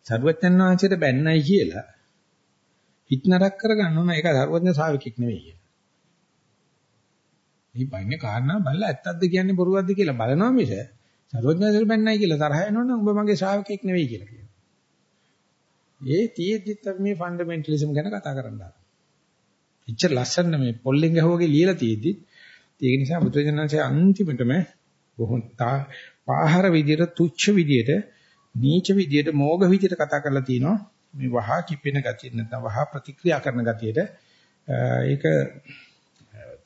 Speaker 1: සර්වඥාන් වහන්සේට බැන්නයි කියලා හිත නරක කරගන්න ඕන ඒක සර්වඥ ශාවකෙක් නෙවෙයි කියලා. මේ බන්නේ කාරණා බලලා ඇත්තක්ද කියන්නේ බොරුවක්ද කියලා බලනවා මිස සර්වඥාන්සේට බැන්නයි කියලා තරහ වෙනවනම් ඔබ මගේ ශාවකෙක් නෙවෙයි කියලා කියනවා. ඒ තියෙද්දිත් අපි මේ ෆන්ඩමෙන්ටලිසම් ගැන කතා කරන්න ඉච්චර ලස්සන මේ පොල්ලෙන් ගහුවගේ ලියලා තියෙද්දිත් ඒක නිසා බුදුරජාණන්සේ අන්තිමටම බොහොම පාහර විදියට තුච්ච විදියට නීච විදියට මෝග විදියට කතා කරලා තිනවා මේ වහා කිපෙන ගතිය නැත්නම් වහා ප්‍රතික්‍රියා කරන ගතියට ඒක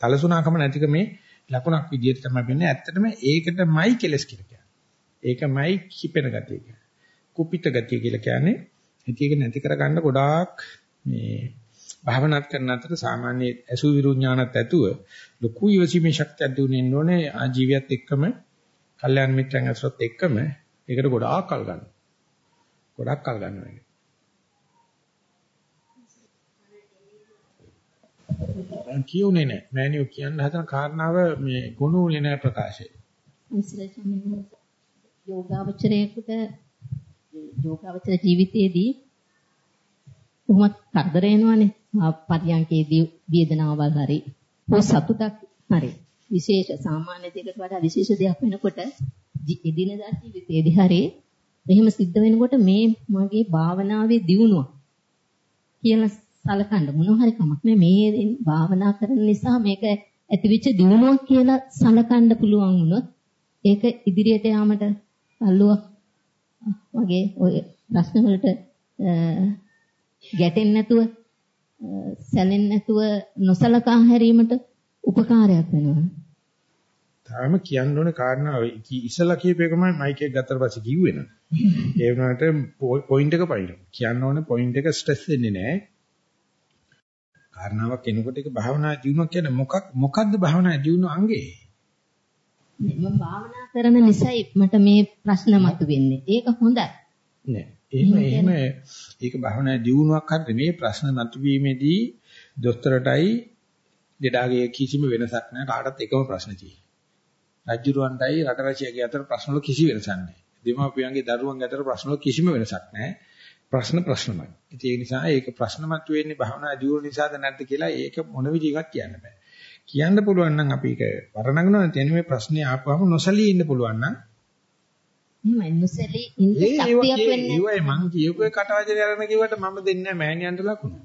Speaker 1: තලසුණාකම නැතිකමේ ලකුණක් විදියට තමයි වෙන්නේ. ඇත්තටම ඒකටමයි කෙලස් කියලා කියන්නේ. ඒකමයි කිපෙන ගතිය කියන්නේ. කුපිත ගතිය කියලා කියන්නේ. ඉතින් ඒක නැති කරගන්න ගොඩාක් මේ භාවනාත් කරන අතර සාමාන්‍ය අසු විරුඥානත් ඇතුව ලොකු ඉවසීමේ ශක්තියක් දිනුනෙන්න ඕනේ ආජීවියත් එක්කම, කල්යාණ මිත්‍රයන් අතරත් එක්කම ඒකට ගොඩාක් කල් ගන්නවා. ගොඩාක් කල් ගන්නවා. කියුනේ නැහැ. මෑනියෝ කියන්න හදන කාරණාව මේ ගුණුනේ නැහැ ප්‍රකාශය.
Speaker 2: යෝගාවචරයේකට යෝගාවචර ජීවිතයේදී කොහොමත් කරදර එනවනේ. පරියන්කේදී වේදනාවල් හරි හෝ සතුටක් හරි විශේෂ සාමාන්‍ය දෙයකට වඩා විශේෂ දෙයක් වෙනකොට එදිනදා ජීවිතයේදී හරි එහෙම සිද්ධ වෙනකොට මේ මගේ භාවනාවේ දියුණුව කියලා සලකන්න මොනවා හරි කමක් නෑ මේ භාවනා කරන නිසා මේක ඇතිවෙච්ච දිනුවක් කියලා සලකන්න පුළුවන් වුණොත් ඒක ඉදිරියට යාමට අල්ලුවක් වගේ ඔය ප්‍රශ්න වලට ගැටෙන්නේ නැතුව සැලෙන්නේ නැතුව නොසලකා හැරීමට උපකාරයක් වෙනවා.
Speaker 1: තාම කියන්න ඕනේ කාරණා ඉස්සලා කියපු එකමයි මයික් එක ගත්තට පස්සේ කිව්වේ නේද? ඒ වුණාට පොයින්ට් එක පයින්න. කියන්න ඕනේ පොයින්ට් එක ස්ට්‍රෙස් වෙන්නේ නැහැ. කාරණාවක් එනකොට ඒක භාවනා ජීවණයක් කියන්නේ මොකක් මොකද්ද භාවනා ජීවණ අංගේ?
Speaker 2: මම භාවනා කරන නිසායි මට මේ ප්‍රශ්න මතුවෙන්නේ. ඒක හොඳයි.
Speaker 1: නෑ. එහෙම එහෙම ඒක භාවනා ජීවණයක් හරිද මේ ප්‍රශ්න මතුවීමේදී දොස්තරටයි දෙඩාගේ කිසිම වෙනසක් නෑ කාටත් එකම ප්‍රශ්න තියෙනවා. රජුරවන්ටයි රටරචියගේ අතර ප්‍රශ්න වල කිසි වෙනසක් නෑ. දෙමාපියන්ගේ දරුවන්ගේ අතර ප්‍රශ්න වල කිසිම වෙනසක් නෑ. ප්‍රශ්න ප්‍රශ්නමයි. ඒ නිසා ඒක ප්‍රශ්න මතුවෙන්නේ භවනා ජීවන නිසාද නැද්ද කියලා ඒක මොන විදිහකට කියන්න බෑ. කියන්න පුළුවන් නම් අපි ඒක වර්ණගනවා තියෙන මේ ප්‍රශ්නේ ආපුවම නොසලී ඉන්න පුළුවන් නම්
Speaker 2: එහෙමයි නොසලී ඉන්න ශක්තියක් වෙන්නේ.
Speaker 1: ඒවයි මං කියපු කටවචරය අරගෙන කිව්වට මම දෙන්නේ නැහැ මෑණියන්ට ලකුණු.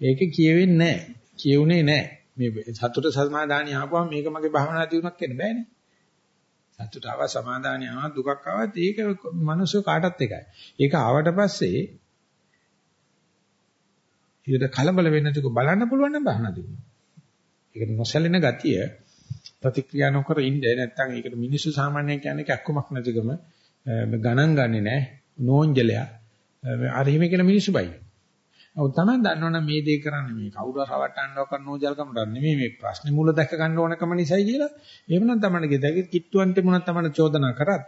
Speaker 1: ඒක කියවෙන්නේ නැහැ. කියුනේ නැහැ. මේ සතුට සමාදානිය ආපුවම මේක මගේ භවනා ජීවනක් වෙන්න බෑනේ. සතුට ආවා සමාදානිය ආවා දුකක් ආවත් ඒක මනුස්ස කාටත් එකයි. ඒක ආවට පස්සේ ඊට කලබල වෙන්නේ නැතිව බලන්න පුළුවන් නම් බහනා දෙන්න. ඒකට නොසැලෙන ගතිය ප්‍රතික්‍රියා නොකර ඉන්නේ නැත්නම් ඒකට මිනිස්සු සාමාන්‍යයෙන් කියන්නේ කැක්කමක් නැතිකම ගණන් ගන්නේ නැහැ නෝන්ජලයා. අර හිම කියලා මිනිස්සු බයි. ඔව් තමයි දන්නවනම් මේ දේ කරන්නේ මේ කවුරු රවට්ටන්නව කරන නෝජල්කම නෙමෙයි මේ ප්‍රශ්නේ මූල දැක ගන්න ඕනකම නිසායි කියලා. එහෙමනම් තමයි ගෙදගේ කිට්ටුවන්ට මොනක් තමයි චෝදනා කරත්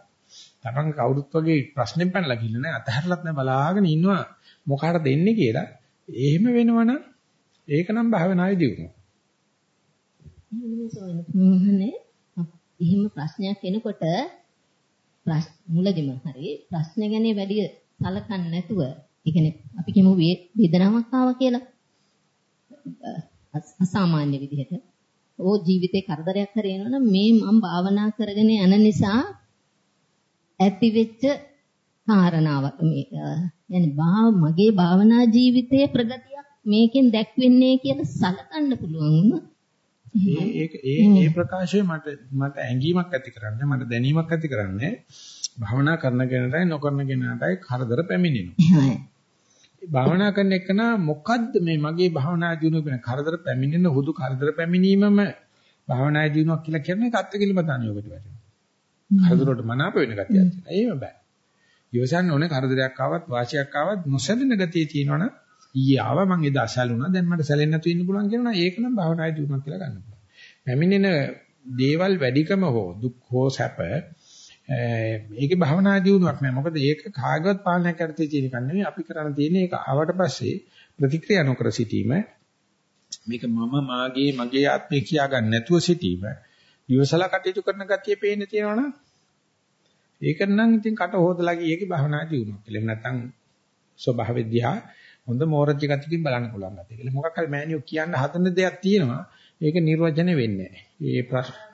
Speaker 1: තමන් කවුරුත් වගේ ප්‍රශ්නෙම් පැනලා කිල්ල නැහැ අතහැරලත් නැහැ බලාගෙන ඉන්නවා මොකාට දෙන්නේ කියලා එහෙම වෙනවනම් ඒක නම් භාවනාවේ දියුණුව.
Speaker 6: මොහොනේ එහෙම ප්‍රශ්නයක් එනකොට මුලදිම හරි ප්‍රශ්න ගැන වැඩි සලකන්නේ නැතුව ඒ කියන්නේ අපි කියමු වේදනාවක් ආවා කියලා අසාමාන්‍ය විදිහට ඕ ජීවිතේ කරදරයක් හරි එනවනම් මේ මම භාවනා කරගෙන යන නිසා ඇතිවෙච්ච කාරණාවක් මේ يعني මගේ භාවනා ජීවිතයේ ප්‍රගතියක් මේකෙන් දැක්වෙන්නේ කියලා සලකන්න පුළුවන්
Speaker 1: ඒක ඒ ඒ ප්‍රකාශය මට මට ඇඟීමක් ඇති කරන්නේ මට දැනීමක් ඇති කරන්නේ භාවනා කරන කෙනාටයි නොකරන කෙනාටයි කරදර පැමිණෙනවා. භාවනා කරන එකන මොකද්ද මේ මගේ භාවනා දිනුව වෙන කරදර පැමිණෙන හුදු කරදර පැමිණීමම භාවනා දිනුවක් කියලා කියන එක අත්කිලමතාන යෝගයට වැටෙනවා. කරදර වලට මනාප වෙන ගතියක් තියෙනවා. ඒව බෑ. ඉවසන්න ඕනේ කරදරයක් ආවත් වාසියක් ආවත් නොසැලෙන ගතිය තියෙනවනම් ඊයේ ආවා මං එදා සැලුණා දැන් මට සැලෙන්නේ නැතුව ඉන්න පුළුවන් කියනවා ඒක නම් භාවනායේ දිනුවක් කියලා ගන්න පුළුවන්. පැමිණෙන දේවල් වැඩිකම හෝ දුක් හෝ සැප ඒකේ භවනා දියුණුවක් නෑ. මොකද ඒක කාගවත් පාලනයක් කරතේ තියෙන එකක් නෙවෙයි. අපි කරන්න තියෙන්නේ ඒක ආවට පස්සේ ප්‍රතික්‍රියා නොකර සිටීම. මේක මම මාගේ මගේ ආත්මය කියා ගන්න නැතුව සිටීම. ඉවසලා කටයුතු කරන ගතිය පේන්න තියෙනවනම් ඒක නම් ඉතින් කට හොදලා ගියේ ඒකේ භවනා දියුණුවක්. එහෙම නැත්නම් ස්වභාවෙදියා හොඳ මෝරජ්‍ය ගතියකින් බලන්න පුළුවන් ගැතිය. ඒක මොකක් හරි මෑනියෝ කියන්න හදන දෙයක් තියෙනවා. ඒක නිර්වචනය වෙන්නේ නැහැ. ඒ ප්‍රශ්න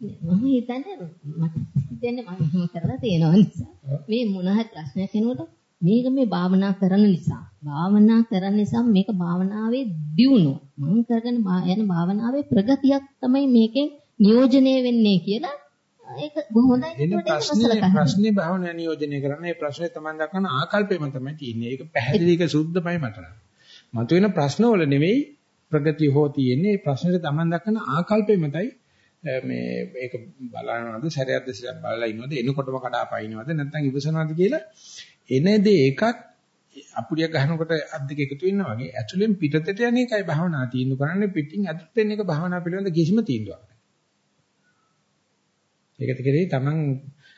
Speaker 6: මම හිතන්නේ මට හිතෙන්නේ මම එහෙම කරලා තියෙනවා නිසා. මේ මොන හරි ප්‍රශ්නයක් එනකොට මේක මේ භාවනා කරන නිසා. භාවනා කරන නිසා මේක භාවනාවේ දියුණුව. මම කරගෙන යන භාවනාවේ ප්‍රගතියක් තමයි මේකෙන් නියෝජනය වෙන්නේ කියලා ඒක හොඳයි
Speaker 1: එන ප්‍රශ්නේ ප්‍රශ්නේ භාවනා නියෝජනය කරන්නේ ප්‍රශ්නේ තමයි දක්වන ආකල්පෙම තමයි තියෙන්නේ. ඒක පැහැදිලි ඒක සුද්ධමයි මට. මතුවෙන ප්‍රශ්න වල නෙවෙයි ප්‍රගතිය හෝ තියෙන්නේ. ප්‍රශ්නේ තමයි දක්වන ආකල්පෙම තමයි මේ මේක බලනවාද සැරයක් දෙසරයක් බලලා ඉන්නවද එනකොටම කඩාපයින්නවද නැත්නම් ඉවසනවද කියලා එන දේ එකක් අපුඩියක් ගහනකොට අත් දෙක එකතු වෙනවා වගේ ඇතුලෙන් පිටතට යන එකයි භාවනා තීන්දුව කරන්නේ පිටින් ඇතුලට එන එක භාවනා පිළිබඳ කිසිම තීන්දුවක් නැහැ. ඒකට කෙරෙහි Taman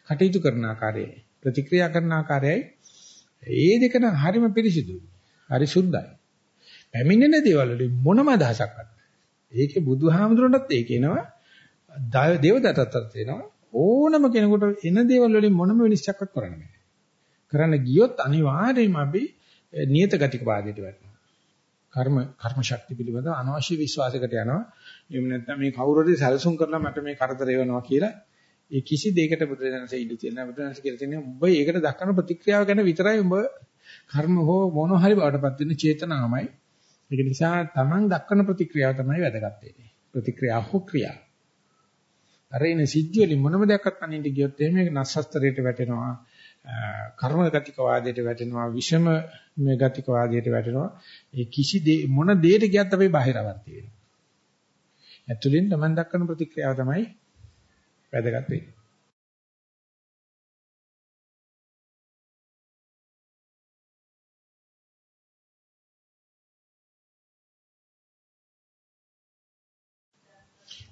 Speaker 1: කටයුතු කරන ආකාරය ප්‍රතික්‍රියා කරන ආකාරයයි ඒ දෙක නම් හරිම පිරිසිදුයි. හරි සුද්ධයි. පැමිණෙන දේවල් වලින් මොනම අදහසක් නැහැ. ඒකේ බුදුහාමුදුරන්ටත් ඒක එනවා දේවදත්තට වෙනවා ඕනම කෙනෙකුට එන දේවල් වලින් මොනම විනිශ්චයක්වත් කරන්න බෑ. කරන්න ගියොත් අනිවාර්යයෙන්ම අපි නියත ගතික වාදයට වැටෙනවා. කර්ම කර්ම ශක්තිය පිළිබඳව අනවශ්‍ය විශ්වාසයකට යනවා. එහෙම නැත්නම් මේ කවුරු හරි සැලසුම් කරලා මට මේ කරදර වෙනවා කියලා ඒ කිසි දෙයකට බුදුරජාණන්සේ ඉඳී තියෙනවා. බුදුරජාණන්සේ කියලා තියෙනවා උඹ ඒකට දක්වන ප්‍රතික්‍රියාව ගැන විතරයි උඹ කර්ම හෝ මොන හරි බවටපත් වෙන චේතනාවමයි. ඒක නිසා Taman දක්වන ප්‍රතික්‍රියාව තමයි වැදගත් වෙන්නේ. ප්‍රතික්‍රියා හෝ ක්‍රියා. අර එන සිද්ධිය වලින් මොනම දෙයක්වත් අනින්ට ගියොත් එහෙම ඒක නස්සස්තරයට වැටෙනවා. කර්ම ගතික වාදයට වැටෙනවා. විෂම මේ ගතික වාදයට වැටෙනවා. ඒ කිසි මොන දෙයකට ගියත් අපේ බාහිරවර්ති වෙනවා. ඇතුලින් Taman දක්වන ප්‍රතික්‍රියාව තමයි වැදගත් වෙන්නේ.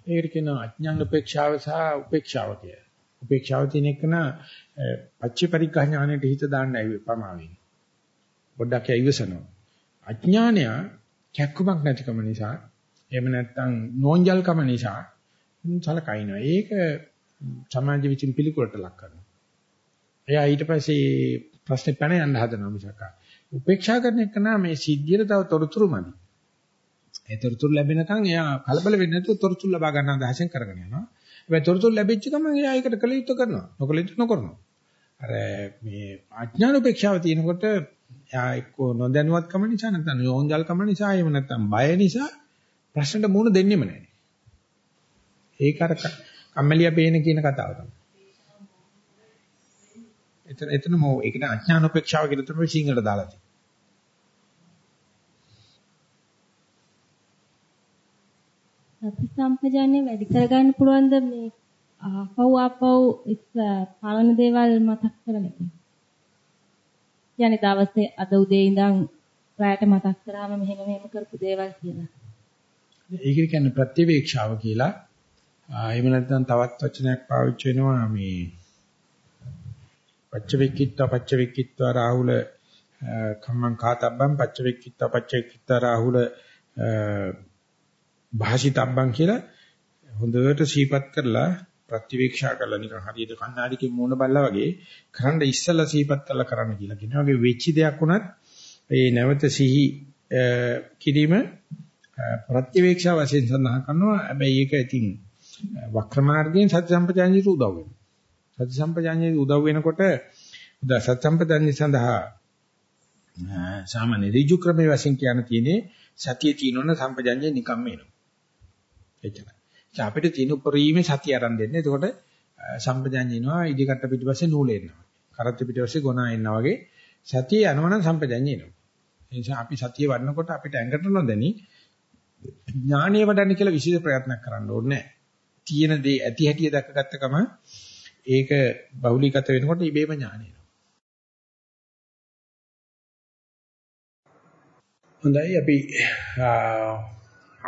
Speaker 1: ඒකට කියනවා අඥාන උපේක්ෂාව සහ උපේක්ෂාව කියලා. උපේක්ෂාව තියෙන එක න පච්ච පරිග්‍රහ ඥානෙට හිත දාන්න ඇවි පමාවෙන්. පොඩ්ඩක් ඇවිසනවා. අඥානය කැක්කුමක් නැතිකම නිසා එහෙම නැත්නම් නෝන්ජල්කම නිසා සලකයිනවා. ඒක සමාජ විචින් පිළිකුලට ලක් කරනවා. එයා ඊට පස්සේ ප්‍රශ්නේ පැන යන්න හදනවා මිසක. උපේක්ෂා කරන එක නම් මේ සිද්ධියට තව තොරතුරු මදි. ඒ තොරතුරු ලැබෙනකන් එයා කලබල වෙන්නේ නැතුව තොරතුරු ලබා ගන්න අදහසෙන් කරගෙන යනවා. හැබැයි තොරතුරු ලැබෙච්ච ගමන් එයා ඒකට කල යුත්තේ කරනවා. නොකල යුත්තේ නොකරනවා. අර මේ අඥාන උපේක්ෂාව තියෙනකොට එයා එක්ක නොදැනුවත්කම නිසා නැත්නම් යෝන්ජල්කම නිසා එහෙම නැත්නම් බය නිසා ප්‍රශ්නට මුහුණ දෙන්නෙම නැහැ. ඒක අර කම්මැලියා පේන කියන කතාව තමයි. එතන එතන මො ඒකට අඥාන උපේක්ෂාව කියලා තමයි සිංහලට දාලා තියෙන්නේ.
Speaker 3: සති සම්පජාන්නේ වැඩි කරගන්න පුළුවන්ද මේ ආපහු ආපහු පරණ දේවල් මතක් කරගෙන. يعني දවසේ අද උදේ ඉඳන් රායට මතක් කරාම මෙහෙම මෙහෙම කරපු දේවල් කියලා.
Speaker 1: ඒක කියන්නේ ප්‍රතිවේක්ෂාව කියලා එහෙම නැත්නම් තවත් වචනයක් පාවිච්චි වෙනවා මේ පච්චවෙක්කිත්ත පච්චවෙක්කිත්ත රාහුල කම්මං කාතබ්බං පච්චවෙක්කිත්ත පච්චවෙක්කිත්ත රාහුල භාෂිතබ්බං කියලා හොඳට සීපත් කරලා ප්‍රතිවීක්ෂා කරලා නිකන් හරියට කණ්ණාඩියකින් මූණ බැලලා වගේ කරන්න ඉස්සලා සීපත් කරලා කරන්න කියලා කියනවා. වගේ වෙච්ච දෙයක් වුණත් ඒ නැවත සිහි කිරීම ප්‍රතිවීක්ෂා වශයෙන් සඳහන් කරනවා. හැබැයි ඒක ඉතින් වක්‍ර මාර්ගයෙන් සති සම්පජාඤ්ඤයට උදව් වෙනවා. සති සම්පජාඤ්ඤයට උදව් වෙනකොට උදා සති සම්පජාඤ්ඤය සඳහා සාමාන්‍ය ඍජු ක්‍රමයේ වශයෙන් කියන්න තියෙන්නේ සතිය තියෙනවන සම්පජාඤ්ඤය නිකම්ම එනවා. එච්චරයි. අපිට තියෙන උපරිමේ සතිය අරන් දෙන්නේ. එතකොට සම්පජාඤ්ඤිනවා ඉදිකට පිටිපස්සේ නූල එනවා. කරත් පිටිපස්සේ ගොනා එනවා වගේ සතිය යනවනම් සම්පජාඤ්ඤය එනවා. ඒ නිසා අපි සතිය වඩනකොට අපිට ඇඟට නොදැනි ඥානීය වඩන්න කියලා විශේෂ ප්‍රයත්නයක් කරන්න ඕනේ නැහැ. තියෙන දේ ඇති හැටිය දැකගත්ත ගම ඒක බහුලීගත වෙනකොට ඉබේම ඥානය එනවා. හොඳයි අපි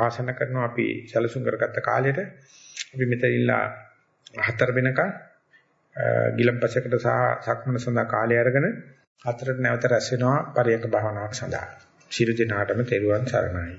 Speaker 1: ආසන කරනවා අපි සැලසුම් කරගත්ත කාලෙට අපි මෙතනilla හතර වෙනකන් ගිලම්පසකට සහ සක්මන සඳහා කාලය අරගෙන හතරට නැවත රැස් වෙනවා පරියක භාවනාවක් සඳහා. ශිරු දිනාටම තෙරුවන් සරණයි.